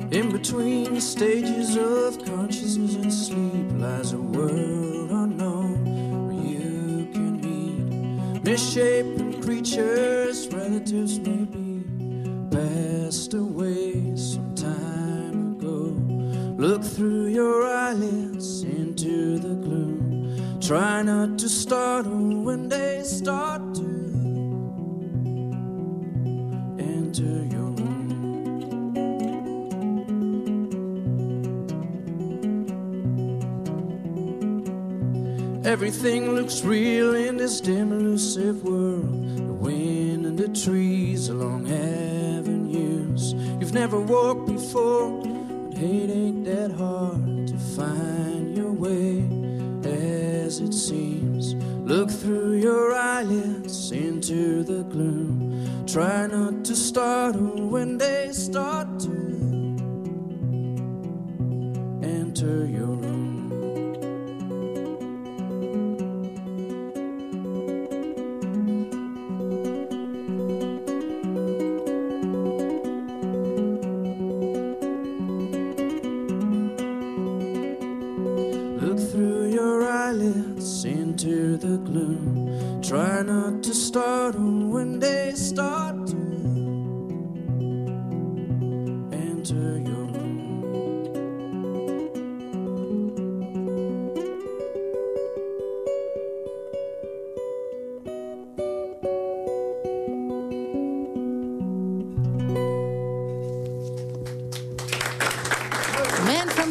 In between stages of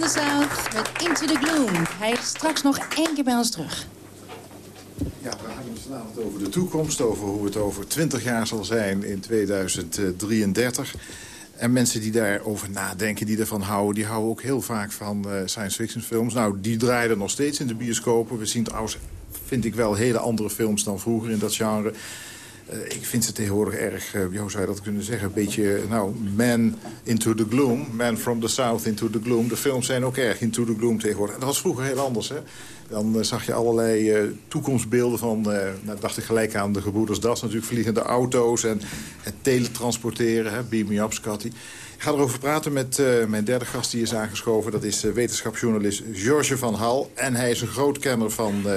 The South met Into the Gloom. Hij is straks nog één keer bij ons terug. Ja, we gaan het vanavond over de toekomst, over hoe het over 20 jaar zal zijn in 2033. En mensen die daarover nadenken, die ervan houden... die houden ook heel vaak van eh, science fiction films. Nou, die draaien nog steeds in de bioscopen. We zien trouwens, vind ik wel, hele andere films dan vroeger in dat genre. Eh, ik vind ze tegenwoordig erg, eh, hoe zou je dat kunnen zeggen... een beetje, nou, man into the gloom. Man from the south into the gloom. De films zijn ook erg into the gloom tegenwoordig. En dat was vroeger heel anders, hè. Dan eh, zag je allerlei toekomstbeelden van... nou, dacht ik gelijk aan de gebroeders Das, natuurlijk vliegende auto's... en het teletransporteren, hè, beam me up, Scotty. Ik ga erover praten met eh, mijn derde gast die is aangeschoven. Dat is eh, wetenschapsjournalist George van Hal. En hij is een groot kenner van eh,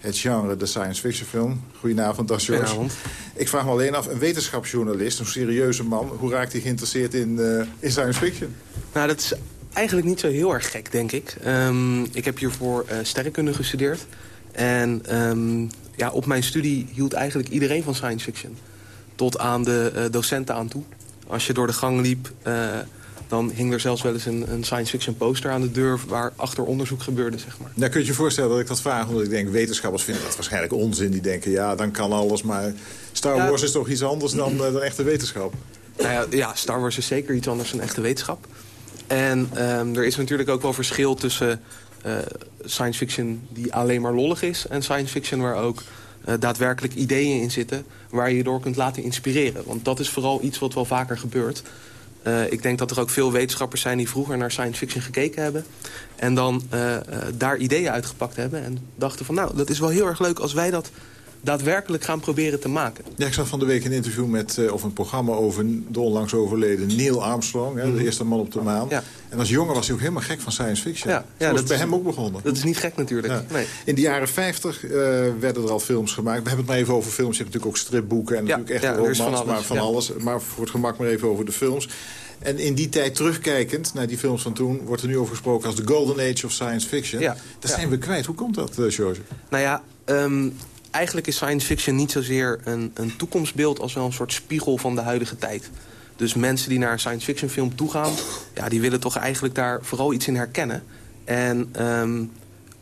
het genre de science fiction film. Goedenavond, dag George. Goedenavond. Ik vraag me alleen af, een wetenschapsjournalist, een serieuze man... hoe raakt hij geïnteresseerd in, in science fiction? Nou, dat is eigenlijk niet zo heel erg gek, denk ik. Ehm, ik heb hiervoor sterrenkunde gestudeerd. En ehm, ja, op mijn studie hield eigenlijk iedereen van science fiction. Tot aan de docenten aan toe. Als je door de gang liep, uh, dan hing er zelfs wel eens een, een, science fiction poster aan de deur... waar achter onderzoek gebeurde, zeg maar. Nou, kun je je voorstellen dat ik dat vraag? Omdat ik denk, wetenschappers vinden dat waarschijnlijk onzin. Die denken, ja, dan kan alles, maar Star ja. Wars is toch iets anders dan, uh, dan echte wetenschap? Nou ja, ja, Star Wars is zeker iets anders dan echte wetenschap. En um, er is natuurlijk ook wel verschil tussen uh, science fiction die alleen maar lollig is... en science fiction waar ook daadwerkelijk ideeën in zitten... waar je je door kunt laten inspireren. Want dat is vooral iets wat wel vaker gebeurt. Uh, ik denk dat er ook veel wetenschappers zijn die vroeger naar science fiction gekeken hebben... en dan daar ideeën uitgepakt hebben en dachten van... nou, dat is wel heel erg leuk als wij dat daadwerkelijk gaan proberen te maken. Ja, ik zag van de week een interview met, uh, of een programma over de onlangs overleden Neil Armstrong. Hè. De eerste man op de maan. Ja. En als jongen was hij ook helemaal gek van science fiction. Ja, ja dat is bij hem ook begonnen. Dat is niet gek natuurlijk. Ja. Nee. In de jaren 50 uh, werden er al films gemaakt. We hebben het maar even over films. Je hebt natuurlijk ook stripboeken en natuurlijk echt romans, van alles, maar van alles. Maar voor het gemak maar even over de films. En in die tijd terugkijkend naar die films van toen... wordt er nu over gesproken als de golden age of science fiction. Ja, dat zijn we kwijt. Hoe komt dat, uh, George? Nou ja, um, eigenlijk is science fiction niet zozeer een, een toekomstbeeld... als wel een soort spiegel van de huidige tijd. Dus mensen die naar een science fiction film toegaan... Ja, die willen toch eigenlijk daar vooral iets in herkennen. En um,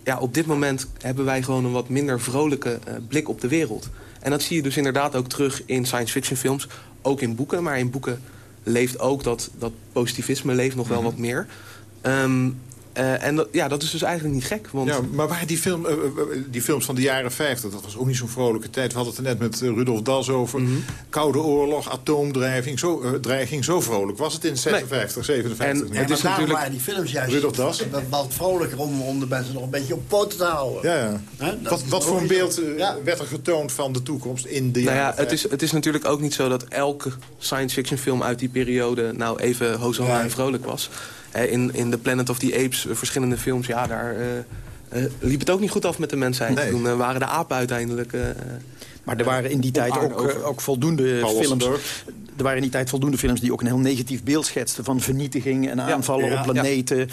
ja, op dit moment hebben wij gewoon een wat minder vrolijke uh, blik op de wereld. En dat zie je dus inderdaad ook terug in science fiction films. Ook in boeken, maar in boeken leeft ook dat, dat positivisme leeft nog wel wat meer. Um, Eh, en dat, ja, dat is dus eigenlijk niet gek. Want... Ja, maar waren die, film, eh, eh, die films van de jaren 50, dat was ook niet zo'n vrolijke tijd. We hadden het er net met Rudolf Das over. Mhm. Koude oorlog, atoomdreiging, zo, uh, dreiging, zo vrolijk was het in 56, 57. En, het is natuurlijk... waren die films juist Rudolf Das. wat vrolijker om, om de mensen nog een beetje op poten te houden. Ja, ja. Wat, wat voor een beeld ja. werd er getoond van de toekomst in de nou jaren ja, het is, het is natuurlijk ook niet zo dat elke science fiction film uit die periode... nou even ja. en vrolijk was in, in The Planet of the Apes, verschillende films, ja, daar uh, uh, liep het ook niet goed af met de mensheid. Nee. Toen waren de apen uiteindelijk... maar er waren in die tijd ook, ook voldoende Paul films... Ossenburg. Er waren in die tijd voldoende films die ook een heel negatief beeld schetsten... van vernietiging en aanvallen ja, op planeten.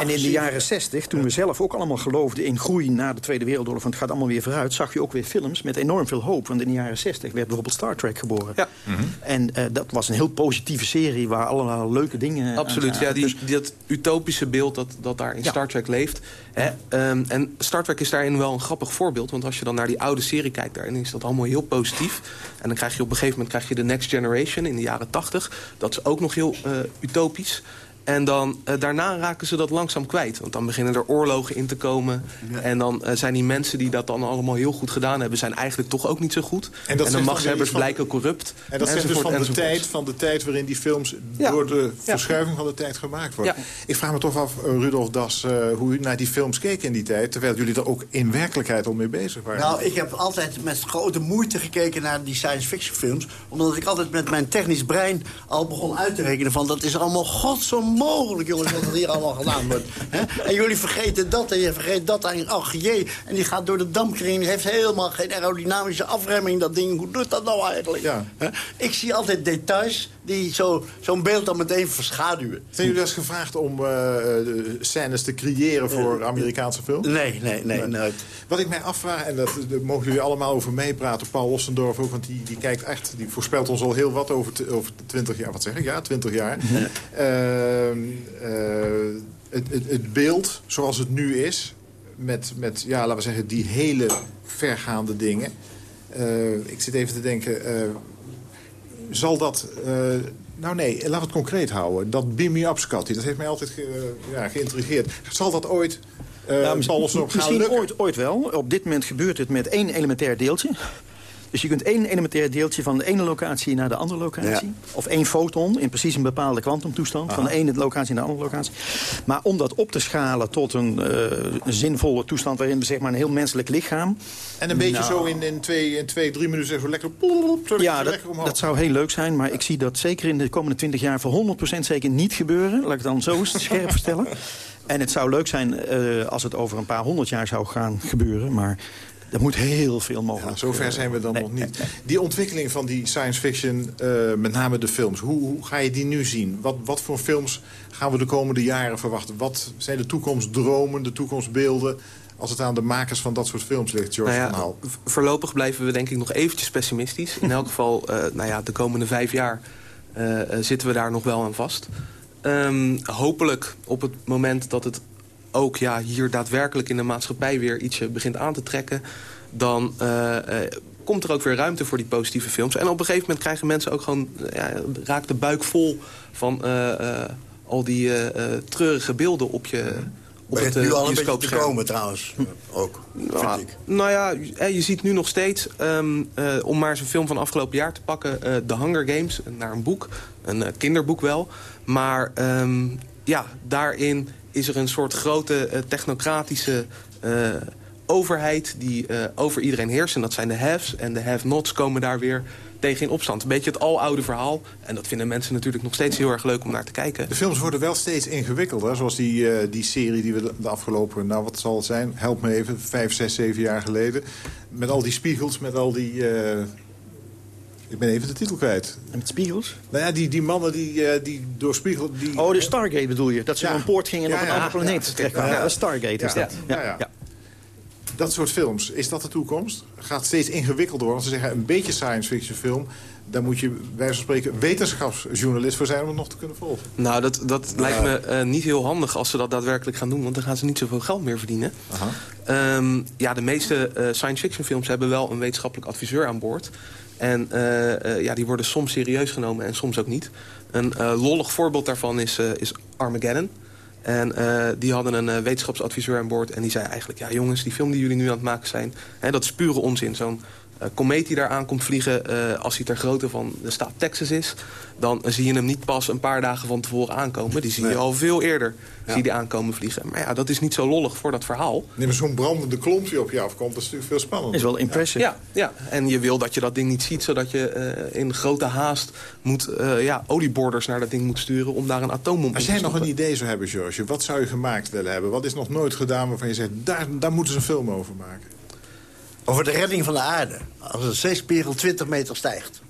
en in de jaren 60, toen we zelf ook allemaal geloofden in groei... na de Tweede Wereldoorlog, want het gaat allemaal weer vooruit... zag je ook weer films met enorm veel hoop. Want in de jaren 60 werd bijvoorbeeld Star Trek geboren. Ja. En uh, dat was een heel positieve serie waar allemaal leuke dingen... Absoluut, aan ja, die, dus, die, dat utopische beeld dat, dat daar in Ja. Star Trek leeft. Hè? Um, en Star Trek is daarin wel een grappig voorbeeld. Want als je dan naar die oude serie kijkt, daarin is dat allemaal heel positief. En dan krijg je op een gegeven moment krijg je de Next Generation in de jaren 80. Dat is ook nog heel uh, utopisch. En dan uh, daarna raken ze dat langzaam kwijt. Want dan beginnen er oorlogen in te komen. Ja. En dan uh, zijn die mensen die dat dan allemaal heel goed gedaan hebben... zijn eigenlijk toch ook niet zo goed. En dat de machtshebbers iets blijken corrupt. En dat zegt dus van de, tijd, van de tijd waarin die films Ja. door de Ja. verschuiving van de tijd gemaakt worden. Ja. Ik vraag me toch af, eh, Rudolf Das, eh, hoe u naar die films keek in die tijd... terwijl jullie er ook in werkelijkheid al mee bezig waren. Nou, ik heb altijd met grote moeite gekeken naar die science fiction films. Omdat ik altijd met mijn technisch brein al begon uit te rekenen van... dat is allemaal godsonmogelijk, jongens, wat er hier allemaal gedaan wordt. Hè? En jullie vergeten dat en je vergeet dat en ach jee. En die gaat door de dampkring, die heeft helemaal geen aerodynamische afremming. Dat ding, hoe doet dat nou eigenlijk? Ja. Hè? Ik zie altijd details die zo- zo'n beeld dan meteen verschaduwen. Zijn jullie eens gevraagd om eh, de scènes te creëren voor Amerikaanse films? Nee, nee, nee, nooit. Wat ik mij afvraag, en dat, daar mogen jullie allemaal over meepraten... Paul Ossendorf ook, want die, die kijkt echt... die voorspelt ons al heel wat over, over 20 jaar. Wat zeg ik? Ja, 20 jaar. Eh, het, het, het beeld zoals het nu is... met, met ja, laten we zeggen, die hele vergaande dingen... Eh, ik zit even te denken... eh, zal dat... eh, nou nee, laten we het concreet houden. Dat Beam Me Up, Scotty, dat heeft mij altijd ge- ja, geïntrigeerd. Zal dat ooit... eh Nou, gaan misschien lukken? ooit, ooit wel. Op dit moment gebeurt het met één elementair deeltje. Dus je kunt één elementair deeltje van de ene locatie naar de andere locatie. Of één foton in precies een bepaalde kwantumtoestand. Van de ene locatie naar de andere locatie. Maar om dat op te schalen tot een, eh, zinvolle toestand... waarin we zeg maar, een heel menselijk lichaam... En een beetje Nou. zo in, in, twee, in twee, drie minuten zo lekker... plop, zo Ja, dat, lekker omhoog. dat zou heel leuk zijn. Maar ik zie dat zeker in de komende 20 jaar voor 100% zeker niet gebeuren. Laat ik het dan zo eens scherp stellen. En het zou leuk zijn eh, als het over een paar honderd jaar zou gaan gebeuren. Maar er moet heel veel mogelijk. Ja, zover zijn we dan Nee, nog niet. Die ontwikkeling van die science fiction, eh, met name de films... Hoe, hoe ga je die nu zien? Wat, wat voor films gaan we de komende jaren verwachten? Wat zijn de toekomstdromen, de toekomstbeelden... als het aan de makers van dat soort films ligt, George Nou ja, van Haal? v- voorlopig blijven we denk ik nog eventjes pessimistisch. In elk geval, eh, nou ja, de komende vijf jaar eh, zitten we daar nog wel aan vast. Ehm, hopelijk op het moment dat het ook ja, hier daadwerkelijk in de maatschappij weer ietsje begint aan te trekken... dan eh, eh, komt er ook weer ruimte voor die positieve films. En op een gegeven moment krijgen mensen ook gewoon... ja, raakt de buik vol van eh, al die treurige beelden op je... Op Begint het nu al een beetje te komen trouwens. Ook, Nou, vind ik. nou ja, je ziet nu nog steeds, ehm, eh, om maar eens een film van afgelopen jaar te pakken... eh The Hunger Games, naar een boek, een kinderboek wel. Maar ehm, ja, daarin is er een soort grote eh, technocratische eh, overheid... die eh, over iedereen heerst. En dat zijn de haves en de have-nots komen daar weer tegen in opstand. Een beetje het aloude verhaal. En dat vinden mensen natuurlijk nog steeds heel erg leuk om naar te kijken. De films worden wel steeds ingewikkelder. Zoals die, die serie die we de, afgelopen, nou wat zal het zijn? Help me even, vijf, zes, zeven jaar geleden. Met al die spiegels, met al die... ik ben even de titel kwijt. En met spiegels? Nou ja, die, die mannen die, eh, die door spiegel... Die, Oh, de Stargate bedoel je? Dat ze Ja. door een poort gingen en Ja, op een ja, andere planeet ja. Ja, Stargate is Ja. dat. Ja, ja. Dat soort films, is dat de toekomst? Gaat steeds ingewikkelder worden. Ze zeggen een beetje science fiction film... daar moet je, wij van spreken, wetenschapsjournalist voor zijn... om het nog te kunnen volgen. Nou, dat, dat lijkt me eh, niet heel handig als ze dat daadwerkelijk gaan doen... want dan gaan ze niet zoveel geld meer verdienen. Aha. Ehm, ja, de meeste eh, science fiction films hebben wel een wetenschappelijk adviseur aan boord. En eh, eh, ja, die worden soms serieus genomen en soms ook niet. Een lollig voorbeeld daarvan is, is Armageddon. En die hadden een wetenschapsadviseur aan boord. En die zei eigenlijk, ja jongens, die film die jullie nu aan het maken zijn... Hè, dat is pure onzin. Zo'n komeet die daar aan komt vliegen... als hij ter grootte van de staat Texas is... dan zie je hem niet pas een paar dagen van tevoren aankomen. Die zie je nee. al veel eerder ja. zie die aankomen vliegen. Maar ja, dat is niet zo lollig voor dat verhaal. Nee, maar zo'n brandende klomp die op je afkomt... dat is natuurlijk veel spannender. Is wel impressive. Ja, ja, en je wil dat je dat ding niet ziet... zodat je in grote haast moet, ja, olieborders naar dat ding moet sturen... om daar een atoombom Als jij nog een idee zou hebben, George... wat zou je gemaakt willen hebben? Wat is nog nooit gedaan waarvan je zegt... daar, daar moeten ze een film over maken? Over de redding van de aarde. Als de zeespiegel 20 meter stijgt.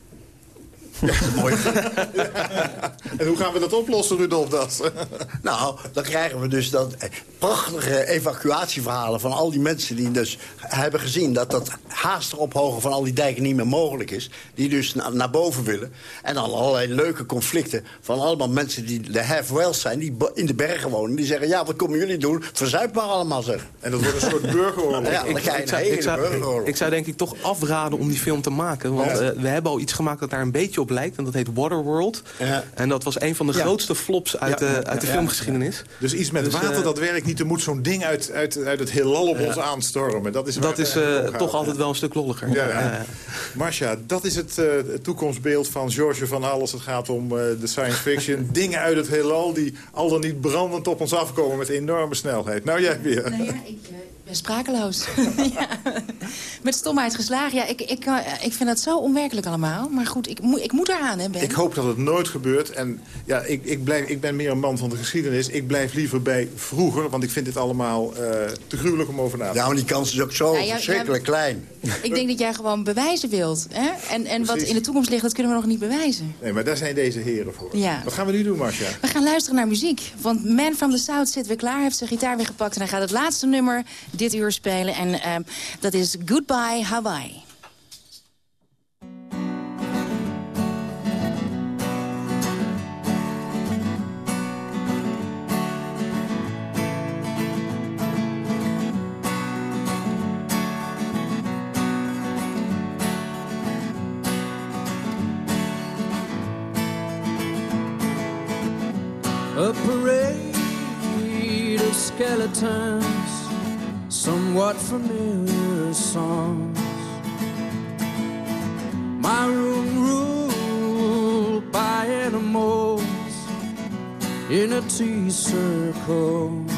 Dat is mooi. en hoe gaan we dat oplossen, Rudolf? Dat? nou, dan krijgen we dus dat prachtige evacuatieverhalen... van al die mensen die dus hebben gezien... dat dat haastig ophogen van al die dijken niet meer mogelijk is. Die dus na naar boven willen. En dan allerlei leuke conflicten van allemaal mensen die de half-wells zijn... die in de bergen wonen. Die zeggen, ja, wat komen jullie doen? Verzuip maar allemaal, zeg. En dat wordt een soort burgeroorlog. Ja, dan krijg je een hele ik zou, burgeroorlog. ik zou denk ik toch afraden om die film te maken. Want Ja. eh, we hebben al iets gemaakt dat daar een beetje op lijkt. En dat heet Waterworld. Ja. En dat was een van de Ja. grootste flops uit, Ja, de, uit de ja, filmgeschiedenis. Dus iets met Dus, water, eh, dat werkt niet. Er moet zo'n ding uit, uit, uit het heelal op Ja. ons aanstormen. Dat is, Dat is eh, gaat. toch altijd wel een stuk lolliger. Ja, ja. Eh, Marcia, dat is het, eh, toekomstbeeld van George van Hal... als het gaat om eh, de science fiction. Dingen uit het heelal die al dan niet brandend op ons afkomen... met enorme snelheid. Nou, jij weer. Nou ja, ik eh, ben sprakeloos. ja. Met stomheid geslagen. Ja, ik, ik, eh, ik vind dat zo onwerkelijk allemaal. Maar goed, ik, moet ik moet eraan, hè, Ben? Ik hoop dat het nooit gebeurt. En ja, ik, ik, blijf, ik ben meer een man van de geschiedenis. Ik blijf liever bij vroeger, want ik vind dit allemaal eh, te gruwelijk om over na te Ja, maar die kans is ook zo Ja, ja, verschrikkelijk klein. Ik denk dat jij gewoon bewijzen wilt. Hè? En, en wat in de toekomst ligt, dat kunnen we nog niet bewijzen. Nee, maar daar zijn deze heren voor. Ja. Wat gaan we nu doen, Marcia? We gaan luisteren naar muziek. Want Man from the South zit weer klaar, heeft zijn gitaar weer gepakt... en hij gaat het laatste nummer dit uur spelen. En ehm, dat is Goodbye Hawaii. A parade of skeletons, somewhat familiar songs. My room ruled by animals in a tea circle.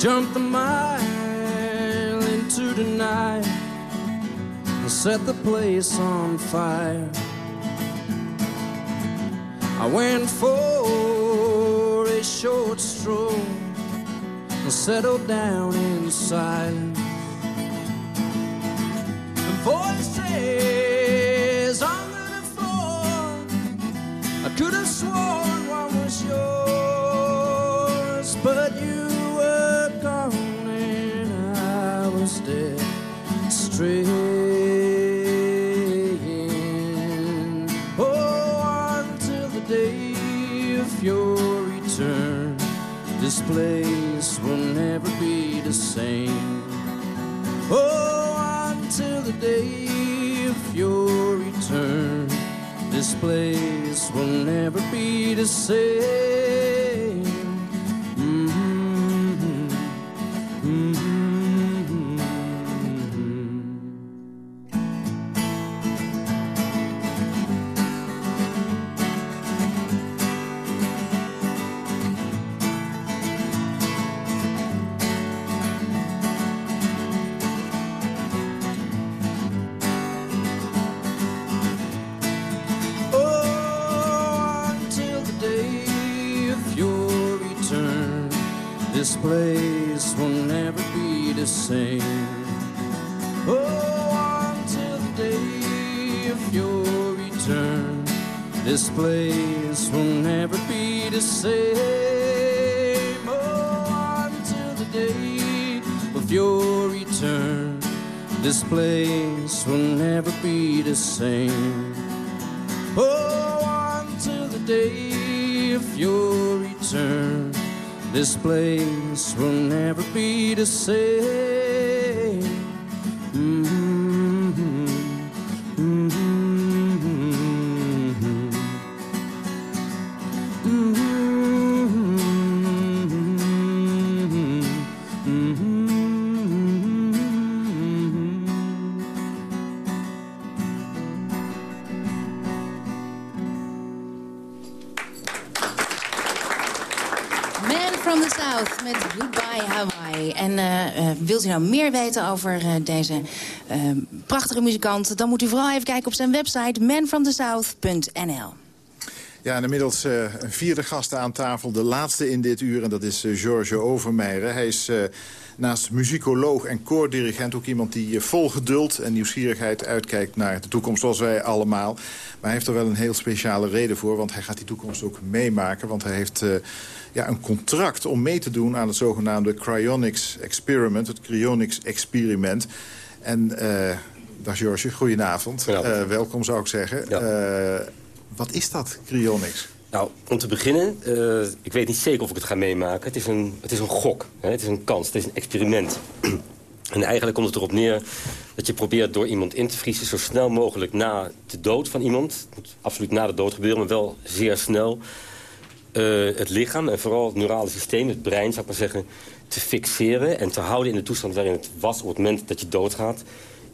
Jumped the mile into the night and set the place on fire. I went for a short stroll and settled down in silence. And voices straying. Oh, until the day of your return, this place will never be the same. Oh, until the day of your return, this place will never be the same. This place will never be the same. Meer weten over eh, deze eh, prachtige muzikant... dan moet u vooral even kijken op zijn website manfromthesouth.nl. Ja, en inmiddels eh, een vierde gast aan tafel. De laatste in dit uur, en dat is uh, George Overmeijer. Hij is uh, naast muzikoloog en koordirigent ook iemand die uh, vol geduld en nieuwsgierigheid uitkijkt naar de toekomst, zoals wij allemaal. Maar hij heeft er wel een heel speciale reden voor, want hij gaat die toekomst ook meemaken. Want hij heeft ja, een contract om mee te doen aan het zogenaamde Cryonics Experiment, het Cryonics Experiment. En, dag George, goedenavond. Welkom zou ik zeggen. Ja. Wat is dat, cryonics? Nou, om te beginnen, uh, ik weet niet zeker of ik het ga meemaken. Het is een, het is een gok, hè? het is een kans, het is een experiment. en eigenlijk komt het erop neer dat je probeert door iemand in te vriezen... zo snel mogelijk na de dood van iemand. Het moet absoluut na de dood gebeuren, maar wel zeer snel... Uh, het lichaam en vooral het neurale systeem, het brein, zou ik maar zeggen... te fixeren en te houden in de toestand waarin het was op het moment dat je doodgaat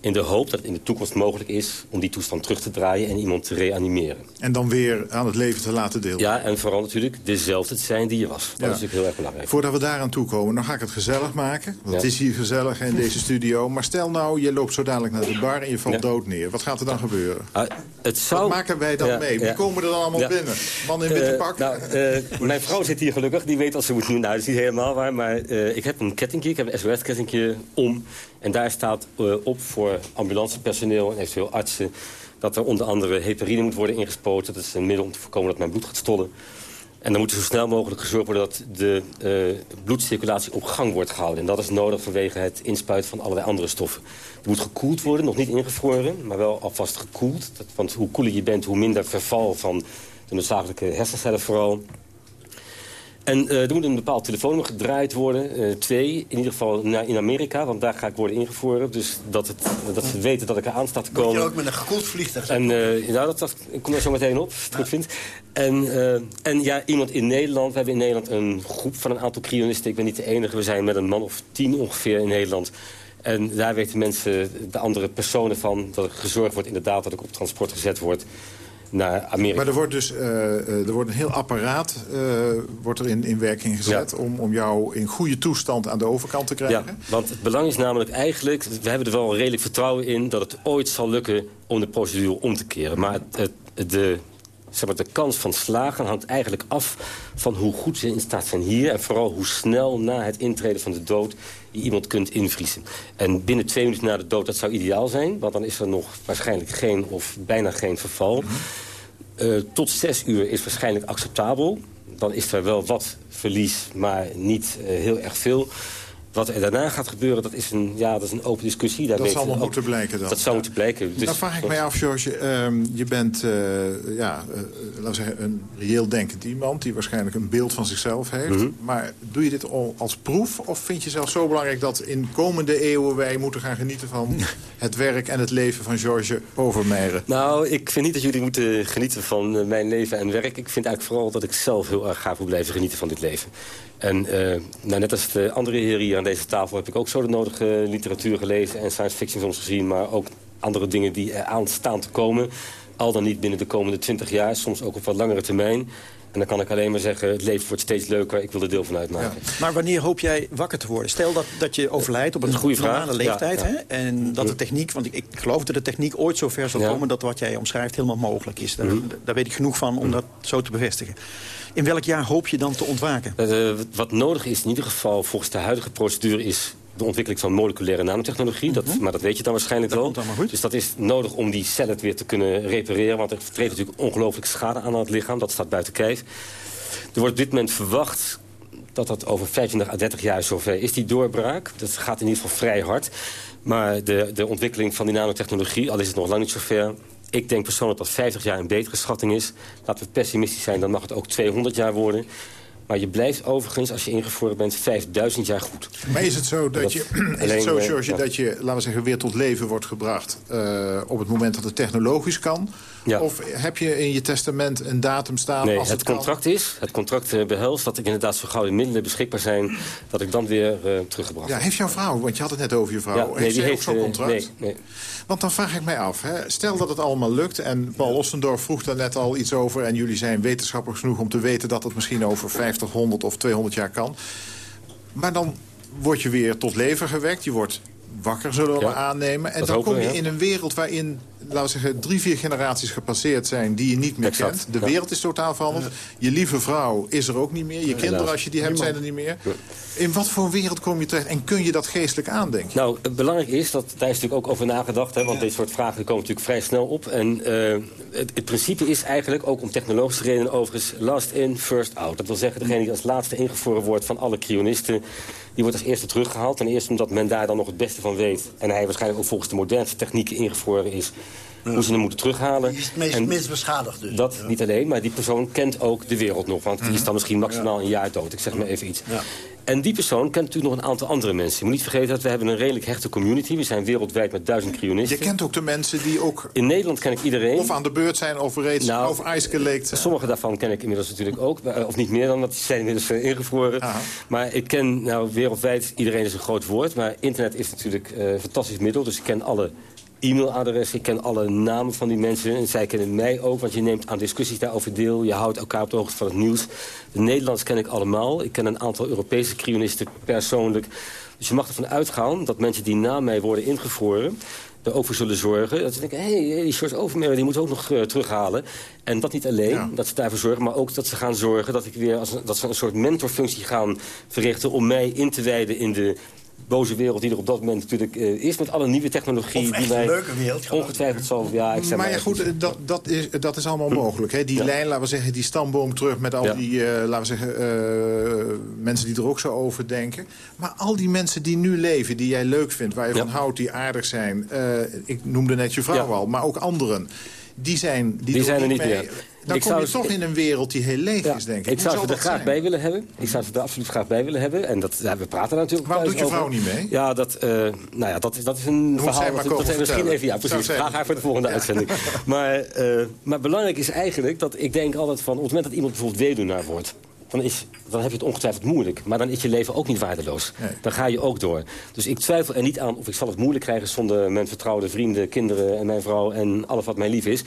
in de hoop dat het in de toekomst mogelijk is... om die toestand terug te draaien en iemand te reanimeren. En dan weer aan het leven te laten delen. Ja, en vooral natuurlijk dezelfde te zijn die je was. Dat ja. is natuurlijk heel erg belangrijk. Voordat we daaraan toekomen, dan ga ik het gezellig maken. Want ja. het is hier gezellig in deze studio. Maar stel nou, je loopt zo dadelijk naar de bar en je valt ja. dood neer. Wat gaat er dan gebeuren? Uh, het zou... Wat maken wij dan mee? Wie komen er dan allemaal binnen? Man in witte uh, pak? Nou, uh, mijn vrouw zit hier gelukkig. Die weet als ze moet doen. Nou, dat is niet helemaal waar. Maar ik heb een kettingje. Ik heb een SOS-kettingje om. En daar staat op voor ambulancepersoneel en eventueel artsen... dat er onder andere heparine moet worden ingespoten. Dat is een middel om te voorkomen dat mijn bloed gaat stollen. En dan moet er zo snel mogelijk gezorgd worden... dat de uh, bloedcirculatie op gang wordt gehouden. En dat is nodig vanwege het inspuiten van allerlei andere stoffen. Het moet gekoeld worden, nog niet ingevroren, maar wel alvast gekoeld. Dat, want hoe koeler je bent, hoe minder verval van de noodzakelijke hersencellen vooral... En uh, er moet een bepaald telefoonnummer gedraaid worden. Uh, twee, in ieder geval in Amerika, want daar ga ik worden ingevroren. Dus dat, het, dat ze weten dat ik er aan sta te komen. Moet je ook met een gekoeld vliegtuig En uh, nou, dat, dat, ik kom er zo meteen op, als het ja. goed vindt. En, en ja, iemand in Nederland. We hebben in Nederland een groep van een aantal cryonisten. Ik ben niet de enige. We zijn met een man of tien ongeveer in Nederland. En daar weten mensen, de andere personen van... dat er gezorgd wordt inderdaad dat ik op transport gezet word naar Amerika. Maar er wordt dus uh, er wordt een heel apparaat uh, wordt er in, in werking gezet... Ja. Om, om jou in goede toestand aan de overkant te krijgen? Ja, want het belang is namelijk eigenlijk... we hebben er wel redelijk vertrouwen in dat het ooit zal lukken... om de procedure om te keren. Maar het, het, de, zeg maar, de kans van slagen hangt eigenlijk af... van hoe goed ze in staat zijn hier... en vooral hoe snel na het intreden van de dood je iemand kunt invriezen. En binnen twee minuten na de dood, dat zou ideaal zijn... want dan is er nog waarschijnlijk geen of bijna geen verval. -hmm. uh, tot zes uur is waarschijnlijk acceptabel. Dan is er wel wat verlies, maar niet uh, heel erg veel. Wat er daarna gaat gebeuren, dat is een, ja, dat is een open discussie. Daar dat zal nog moeten blijken dan. Dat zou moeten blijken. Dus, dan vraag ik mij af, George. Uh, je bent uh, ja, uh, laten we zeggen, een reëel denkend iemand... die waarschijnlijk een beeld van zichzelf heeft. Mm -hmm. Maar doe je dit al als proef? Of vind je zelf zo belangrijk dat in komende eeuwen... wij moeten gaan genieten van het werk en het leven van George Overmeijer? Nou, ik vind niet dat jullie moeten genieten van mijn leven en werk. Ik vind eigenlijk vooral dat ik zelf heel erg graag moet blijven genieten van dit leven. En uh, nou, net als de andere heren hier aan deze tafel... heb ik ook zo de nodige literatuur gelezen en science fiction soms gezien... maar ook andere dingen die eraan staan te komen. Al dan niet binnen de komende twintig jaar, soms ook op wat langere termijn. En dan kan ik alleen maar zeggen, het leven wordt steeds leuker. Ik wil er deel van uitmaken. Ja. Maar wanneer hoop jij wakker te worden? Stel dat, dat je overlijdt op een goede normale vraag. leeftijd. Ja, ja. Hè? En dat de techniek, want ik, ik geloof dat de techniek ooit zo ver zal komen... dat wat jij omschrijft helemaal mogelijk is. Daar, Mhm. daar weet ik genoeg van om dat zo te bevestigen. In welk jaar hoop je dan te ontwaken? Uh, wat nodig is in ieder geval volgens de huidige procedure... is de ontwikkeling van moleculaire nanotechnologie. dat, maar dat weet je dan waarschijnlijk dat wel. Komt goed. Dus dat is nodig om die cellen weer te kunnen repareren. Want er treedt natuurlijk ongelooflijk schade aan aan het lichaam. Dat staat buiten kijf. Er wordt op dit moment verwacht dat dat over 25 à 30 jaar zover is, die doorbraak. Dat gaat in ieder geval vrij hard. Maar de, de ontwikkeling van die nanotechnologie, al is het nog lang niet zover... Ik denk persoonlijk dat 50 jaar een betere schatting is. Laten we pessimistisch zijn, dan mag het ook 200 jaar worden. Maar je blijft overigens, als je ingevroren bent, 5000 jaar goed. Maar is het zo, dat je, is het zo George, ja. dat je, laten we zeggen, weer tot leven wordt gebracht... eh, op het moment dat het technologisch kan? Ja. Of heb je in je testament een datum staan Nee, als het, het, kan? contract is, het contract eh, behelst dat ik inderdaad zo gauw de middelen beschikbaar zijn... dat ik dan weer eh, teruggebracht Ja, heeft jouw vrouw, want je had het net over je vrouw... Ja, heeft nee, die heeft zo'n contract? Nee, nee. Want dan vraag ik mij af, hè, stel dat het allemaal lukt... en Paul Ossendorf vroeg daar net al iets over... en jullie zijn wetenschappers genoeg om te weten... dat het misschien over 50, 100 of 200 jaar kan. Maar dan word je weer tot leven gewekt. Je wordt wakker, zullen we Ja, aannemen. En dan kom je ja. in een wereld waarin, laten we zeggen... drie, vier generaties gepasseerd zijn die je niet meer Exact, kent. De ja. wereld is totaal veranderd. Je lieve vrouw is er ook niet meer. Je kinderen, helaas. als je die hebt, zijn er niet meer. In wat voor wereld kom je terecht? En kun je dat geestelijk aandenken? Nou, het belangrijk is, dat, daar is natuurlijk ook over nagedacht... Hè, want dit soort vragen komen natuurlijk vrij snel op. En eh, het, het principe is eigenlijk, ook om technologische redenen overigens... last in, first out. Dat wil zeggen, degene die als laatste ingevroren wordt van alle crionisten... die wordt als eerste teruggehaald. Ten eerste omdat men daar dan nog het beste van weet. En hij waarschijnlijk ook volgens de modernste technieken ingevroren is... hoe ze hem moeten terughalen. Die is het meest, En minst beschadigd dus. Dat niet alleen, maar die persoon kent ook de wereld nog. Want die is dan misschien maximaal een jaar dood. Ik zeg maar even iets. Ja. En die persoon kent natuurlijk nog een aantal andere mensen. Je moet niet vergeten dat we hebben een redelijk hechte community. We zijn wereldwijd met duizend Je crionisten. kent ook de mensen die ook In Nederland ken ik iedereen. of aan de beurt zijn of reeds Nou, over ijs geleekt zijn. Sommige daarvan ken ik inmiddels natuurlijk ook. eh, Of niet meer dan, want die zijn inmiddels eh, ingevroren. Aha. Maar ik ken nou, wereldwijd, iedereen is een groot woord. Maar internet is natuurlijk eh, een fantastisch middel. Dus ik ken alle e-mailadressen, ik ken alle namen van die mensen. En zij kennen mij ook, want je neemt aan discussies daarover deel. Je houdt elkaar op de hoogte van het nieuws. De Nederlands ken ik allemaal. Ik ken een aantal Europese crionisten persoonlijk. Dus je mag ervan uitgaan dat mensen die na mij worden ingevroren er ook voor zullen zorgen. Dat ze denken, hé, hey, die George Overmare, die moet ook nog eh, terughalen. En dat niet alleen, Ja. dat ze daarvoor zorgen... maar ook dat ze gaan zorgen dat, ik weer als dat ze een soort mentorfunctie gaan verrichten... om mij in te wijden in de boze wereld die er op dat moment natuurlijk eh, is... met alle nieuwe technologie die wereld. ook. ongetwijfeld zal... Ja, ik zeg maar ja, even goed, eh, dat, dat, is, dat is allemaal mogelijk. Hè? Die Ja. lijn, laten we zeggen, die stamboom terug... met al Ja. die, eh, laten we zeggen, eh, mensen die er ook zo over denken. Maar al die mensen die nu leven, die jij leuk vindt... waar je Ja. van houdt, die aardig zijn... eh, ik noemde net je vrouw Ja. al, maar ook anderen... die zijn, die Die doen zijn er niet mee. meer. Dan Ik kom zou je toch in een wereld die heel leeg Ja, is, denk ik. ik zou ze er graag zijn? bij willen hebben. Ik zou ze er absoluut graag bij willen hebben. En dat, ja, we praten natuurlijk Waarom doet je over. vrouw niet mee? Ja, dat, eh, nou ja, dat, is- dat is een moet verhaal. Dat, dat misschien even, ja, precies. Vraag haar voor de volgende uitzending. Maar, eh, maar belangrijk is eigenlijk dat ik denk altijd van... op het moment dat iemand bijvoorbeeld weduwnaar wordt... Dan, is, dan heb je het ongetwijfeld moeilijk. Maar dan is je leven ook niet waardeloos. Nee. Dan ga je ook door. Dus ik twijfel er niet aan of ik zal het moeilijk krijgen... zonder mijn vertrouwde vrienden, kinderen en mijn vrouw... en alles wat mij lief is.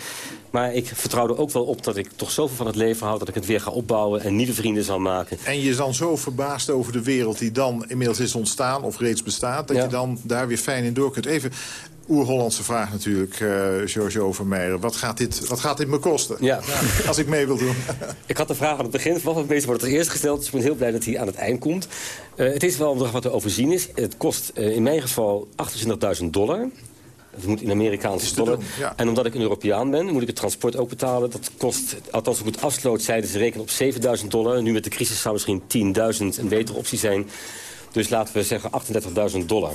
Maar ik vertrouw er ook wel op dat ik toch zoveel van het leven houd... dat ik het weer ga opbouwen en nieuwe vrienden zal maken. En je is dan zo verbaasd over de wereld die dan inmiddels is ontstaan... of reeds bestaat, dat Ja. je dan daar weer fijn in door kunt. Even oer-Hollandse vraag natuurlijk, eh George Overmeijer. Wat gaat, dit, wat gaat dit me kosten? Ja. Als ik mee wil doen. Ik had de vraag aan het begin van het meeste wordt het eerst gesteld. Dus ik ben heel blij dat hij aan het eind komt. Eh, het is wel een bedrag wat te overzien is. Het kost eh, in mijn geval 28.000 dollar. Dat moet in Amerikaanse dollar. doen, ja. En omdat ik een Europeaan ben, moet ik het transport ook betalen. Dat kost, althans ik moet afsloot, zeiden ze rekenen op 7000 dollar. Nu met de crisis zou misschien 10.000 een betere optie zijn. Dus laten we zeggen 38.000 dollar.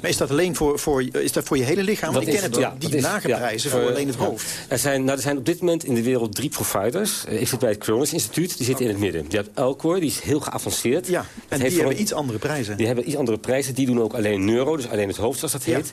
Maar is dat alleen voor, voor, is dat voor je hele lichaam? Want ik ken het, ja, die lage ja, prijzen voor eh, alleen het ja. hoofd. Er zijn, nou, er zijn op dit moment in de wereld drie providers. Eh, ik zit bij het Kronos Instituut, die zit in het midden. Je hebt Elcor, die is heel geavanceerd. Ja, en die hebben een- iets andere prijzen. Die hebben iets andere prijzen. Die doen ook alleen neuro, dus alleen het hoofd zoals dat Ja. heet.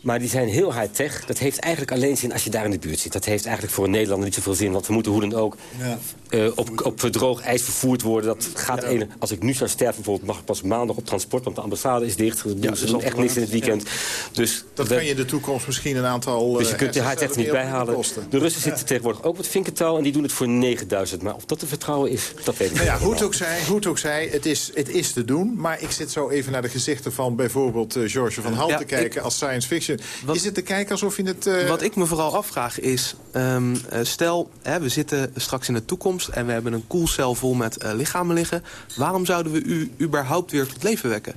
Maar die zijn heel high-tech. Dat heeft eigenlijk alleen zin als je daar in de buurt zit. Dat heeft eigenlijk voor een Nederlander niet zoveel zin. Want we moeten hoe dan ook Ja. Eh, op, op droog ijs vervoerd worden. Dat gaat ene- als ik nu zou sterven bijvoorbeeld, mag ik pas maandag op transport. Want de ambassade is dicht. dat ze doen echt niks in het weekend. Dus Dat we- kan je in de toekomst misschien een aantal... dus je eh, kunt de hersenstellen high-tech niet bijhalen. De Russen zitten tegenwoordig ook met vinkertouw en die doen het voor 9000. Maar of dat te vertrouwen is, dat weet ik Nou ja, niet. hoe het ook zij, hoe het ook zij het, is, het is te doen. Maar ik zit zo even naar de gezichten van bijvoorbeeld eh, George van Hal Ja, te kijken als science fiction. Is het te kijken alsof je het... eh, Wat ik me vooral afvraag is, ehm, eh, stel hè, we zitten straks in de toekomst... en we hebben een koelcel vol met eh, lichamen liggen. Waarom zouden we u überhaupt weer tot leven wekken?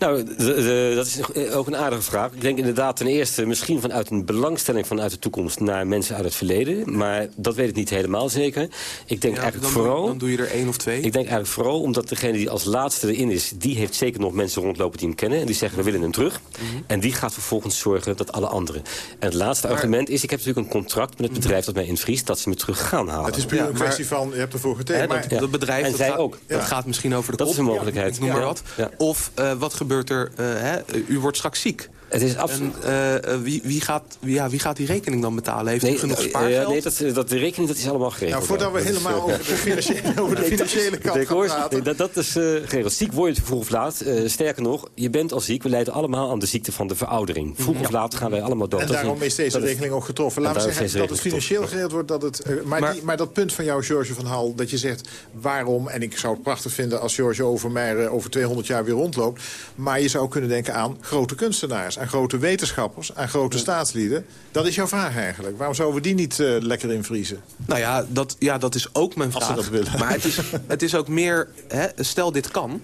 Nou, de- de- dat is ook een aardige vraag. Ik denk inderdaad ten eerste misschien vanuit een belangstelling vanuit de toekomst... naar mensen uit het verleden. Maar dat weet ik niet helemaal zeker. Ik denk Ja, eigenlijk dan, vooral... dan doe je er één of twee. Ik denk eigenlijk vooral omdat degene die als laatste erin is... die heeft zeker nog mensen rondlopen die hem kennen. En die zeggen, we willen hem terug. Mhm. En die gaat vervolgens zorgen dat alle anderen. En het laatste argument is... ik heb natuurlijk een contract met het bedrijf dat mij invriest... dat ze me terug gaan halen. het is puur Ja, een maar- kwestie van, je hebt ervoor getekend. dat, maar, dat bedrijf En dat zij gaat, ook. dat gaat misschien over de Dat kop. is een mogelijkheid. Noem maar Ja. wat. Ja. Of eh, wat gebeurt er? eh, hè, u wordt straks ziek. Het is absoluut... En eh, eh, wie, wie, gaat, wie, ja, wie gaat die rekening dan betalen? Heeft u Nee, genoeg eh, spaargeld? nee dat, dat, de rekening dat is allemaal geregeld. nou, voordat we helemaal over de financiële, over de financiële kant nee, gaan hoor, praten... nee, dat, dat is eh, geregeld. Ziek word je vroeg of laat. Eh, sterker nog, je bent al ziek. We lijden allemaal aan de ziekte van de veroudering. Vroeg of laat gaan wij allemaal dood. En daarom is deze dat regeling ook getroffen. en Laten we zeggen dat het financieel geregeld wordt. Dat het, maar, Maar- die, maar dat punt van jou, George van Hal, dat je zegt... waarom, en ik zou het prachtig vinden als George over mij eh, over 200 jaar weer rondloopt... maar je zou kunnen denken aan grote kunstenaars, aan grote wetenschappers... aan grote staatslieden. Dat is jouw vraag eigenlijk. Waarom zouden we die niet eh, lekker invriezen? Nou ja dat, ja, dat is ook mijn Als vraag. ze dat willen. Maar het is, het is ook meer, hè, stel dit kan,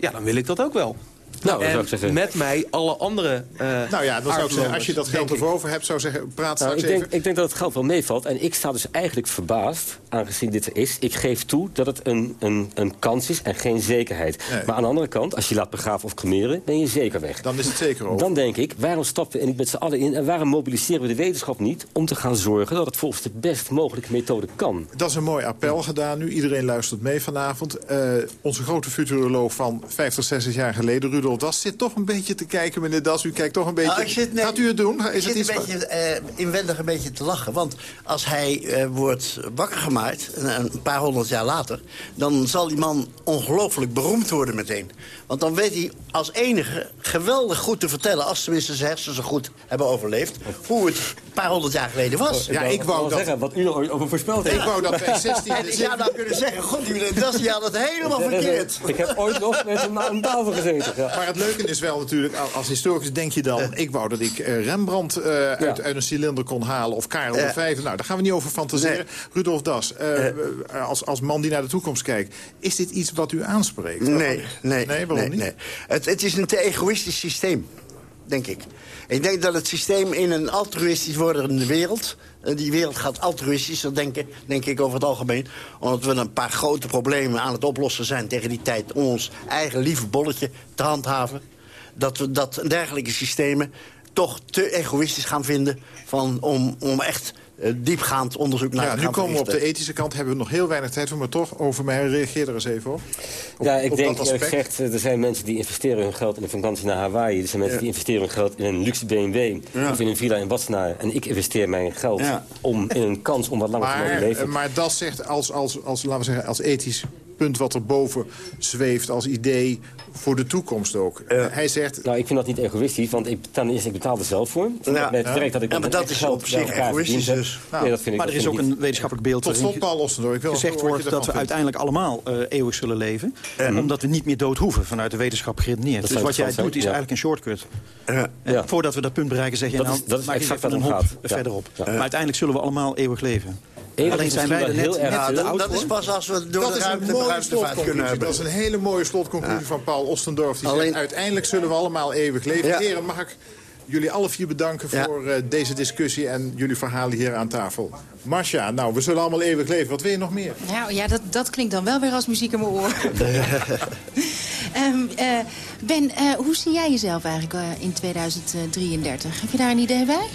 ja, dan wil ik dat ook wel. Nou, dan en zou ik zeggen- met mij alle andere eh Nou ja, dan zou ik zeggen, als je dat geld denk ik. ervoor over hebt... zou ik zeggen, praat Nou, straks ik, denk, even... ik denk dat het geld wel meevalt. En ik sta dus eigenlijk verbaasd, aangezien dit er is. Ik geef toe dat het een, een, een kans is en geen zekerheid. Nee. Maar aan de andere kant, als je laat begraven of cremeren... ben je zeker weg. Dan is het zeker over. Dan denk ik, waarom stappen we niet met z'n allen in... en waarom mobiliseren we de wetenschap niet om te gaan zorgen... dat het volgens de best mogelijke methode kan? Dat is een mooi appel gedaan nu. Iedereen luistert mee vanavond. Eh, onze grote futuroloog van 50, 60 jaar geleden, Rudolf Das... zit toch een beetje te kijken, meneer Das. U kijkt toch een beetje... Nou, ik zit, nee, Gaat u het doen? Ik Is het zit iets een beetje eh, inwendig een beetje te lachen. Want als hij eh, wordt wakker gemaakt, een, paar honderd jaar later... dan zal die man ongelooflijk beroemd worden meteen. Want dan weet hij als enige geweldig goed te vertellen... als tenminste zijn hersenen zo goed hebben overleefd... hoe het een paar honderd jaar geleden was. Ja, ik wou dat... zeggen, wat u er over voorspeld Ik wou dat wij 16... En ik zou nou kunnen zeggen, god, die das die had het helemaal verkeerd. Ik heb ooit nog met hem aan tafel gezeten. Ja. Maar het leuke is wel natuurlijk, al- als historicus denk je dan... ik wou dat ik eh, Rembrandt eh, uit, uit een cilinder kon halen of Karel. V. Nou, daar gaan we niet over fantaseren. Nee. Rudolf Das, eh, als, als man die naar de toekomst kijkt... is dit iets wat u aanspreekt? Nee, nee, Nee, waarom nee, niet? nee. Het, het is een te egoïstisch systeem, denk ik. Ik denk dat het systeem in een altruïstisch wordende wereld... die wereld gaat altruïstischer denken, denk ik over het algemeen. Omdat we een paar grote problemen aan het oplossen zijn tegen die tijd... om ons eigen lieve bolletje te handhaven. Dat we dat dergelijke systemen toch te egoïstisch gaan vinden... Van, om, om echt diepgaand onderzoek naar Ja, nu komen we op de ethische kant. Hebben we nog heel weinig tijd voor, maar toch over mij. Reageer er eens even op. Op- Ja, ik op denk dat gezegd, eh, er zijn mensen die investeren hun geld in een vakantie naar Hawaii. Er zijn mensen Ja. die investeren hun geld in een luxe BMW. Ja. Of in een villa in Wassenaar. En ik investeer mijn geld Ja. om, in een kans om wat langer te mogen Maar, leven. eh, maar dat zegt als, als, als, laten we zeggen, als ethisch punt wat erboven zweeft... als idee voor de toekomst ook. Hij zegt, Nou, ik vind dat niet egoïstisch, want ik, ten eerste, ik betaal er zelf voor. Ja. Met het werk dat ik Ja, maar dat is op zich egoïstisch dus. Nou, nee, dat vind ik, Maar er is ook een wetenschappelijk beeld tot slot Paul Ossendorf. Ik wil gezegd wordt dat we uiteindelijk allemaal eh, eeuwig zullen leven. Omdat we niet meer dood hoeven vanuit de wetenschap geredeneerd. Dus wat jij doet is ja. eigenlijk een shortcut. Ja. Voordat we dat punt bereiken zeg je Dat nou, is- dat is maak eens exact het gaat. Verderop. Maar uiteindelijk zullen we allemaal eeuwig leven. Alleen zijn wij er net, Ja, dat, dat is pas als we door Dat de ruimte ruimtevaart kunnen slotconclusie. hebben. Dat is een hele mooie slotconclusie van Paul Ostendorf. Die Alleen- zegt, uiteindelijk zullen we allemaal eeuwig leven. Ja. Heren, mag ik jullie alle vier bedanken Ja. voor eh, deze discussie... en jullie verhalen hier aan tafel. Marcia, nou, we zullen allemaal eeuwig leven. Wat wil je nog meer? Nou ja, dat, dat klinkt dan wel weer als muziek in mijn oor. Ehm, eh, ben, eh, hoe zie jij jezelf eigenlijk eh, in 2033? Heb je daar een idee bij?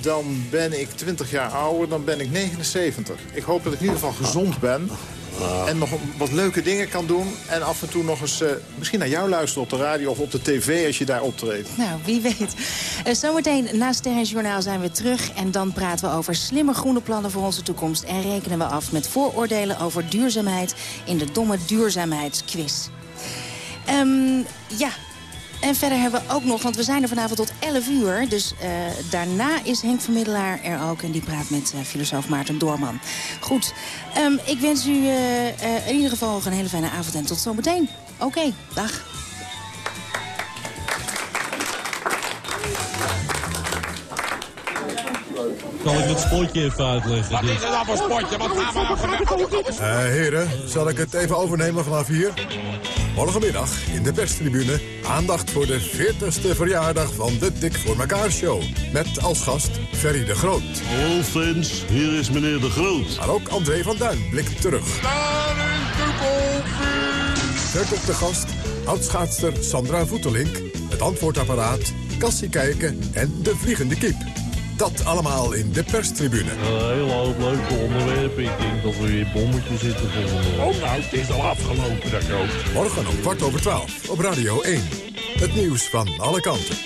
Dan ben ik 20 jaar ouder, dan ben ik 79. Ik hoop dat ik in ieder geval gezond ben. En nog wat leuke dingen kan doen. En af en toe nog eens misschien naar jou luisteren op de radio of op de tv als je daar optreedt. Nou, wie weet. Zometeen na Sterrenjournaal zijn we terug. En dan praten we over slimme groene plannen voor onze toekomst. En rekenen we af met vooroordelen over duurzaamheid in de domme duurzaamheidsquiz. Ehm, ja, en verder hebben we ook nog, want we zijn er vanavond tot 11 uur. Dus eh, daarna is Henk Vermiddelaar er ook. En die praat met eh, filosoof Maarten Doorman. Goed, ehm, ik wens u eh, in ieder geval nog een hele fijne avond. En tot zometeen. Oké, dag. Zal ik het spotje even uitleggen? Wat is het dan voor spotje? Wat gaan we nou Eh, heren, zal ik het even overnemen vanaf hier? Morgenmiddag in de perstribune aandacht voor de 40ste verjaardag van de Dik voor elkaar show. Met als gast Ferry de Groot. Hallo fans, hier is meneer de Groot. Maar ook André van Duin blikt terug. Daar is de koffie! Verder op de gast oudschaatster Sandra Voetelink. Het antwoordapparaat, Cassie Kijken en de vliegende kip. Dat allemaal in de perstribune. Een hele hoop leuke onderwerpen. Ik denk dat we weer bommetjes zitten volgende week. Oh nou, het is al afgelopen, dat groot. Morgen om kwart over twaalf op Radio 1. Het nieuws van alle kanten.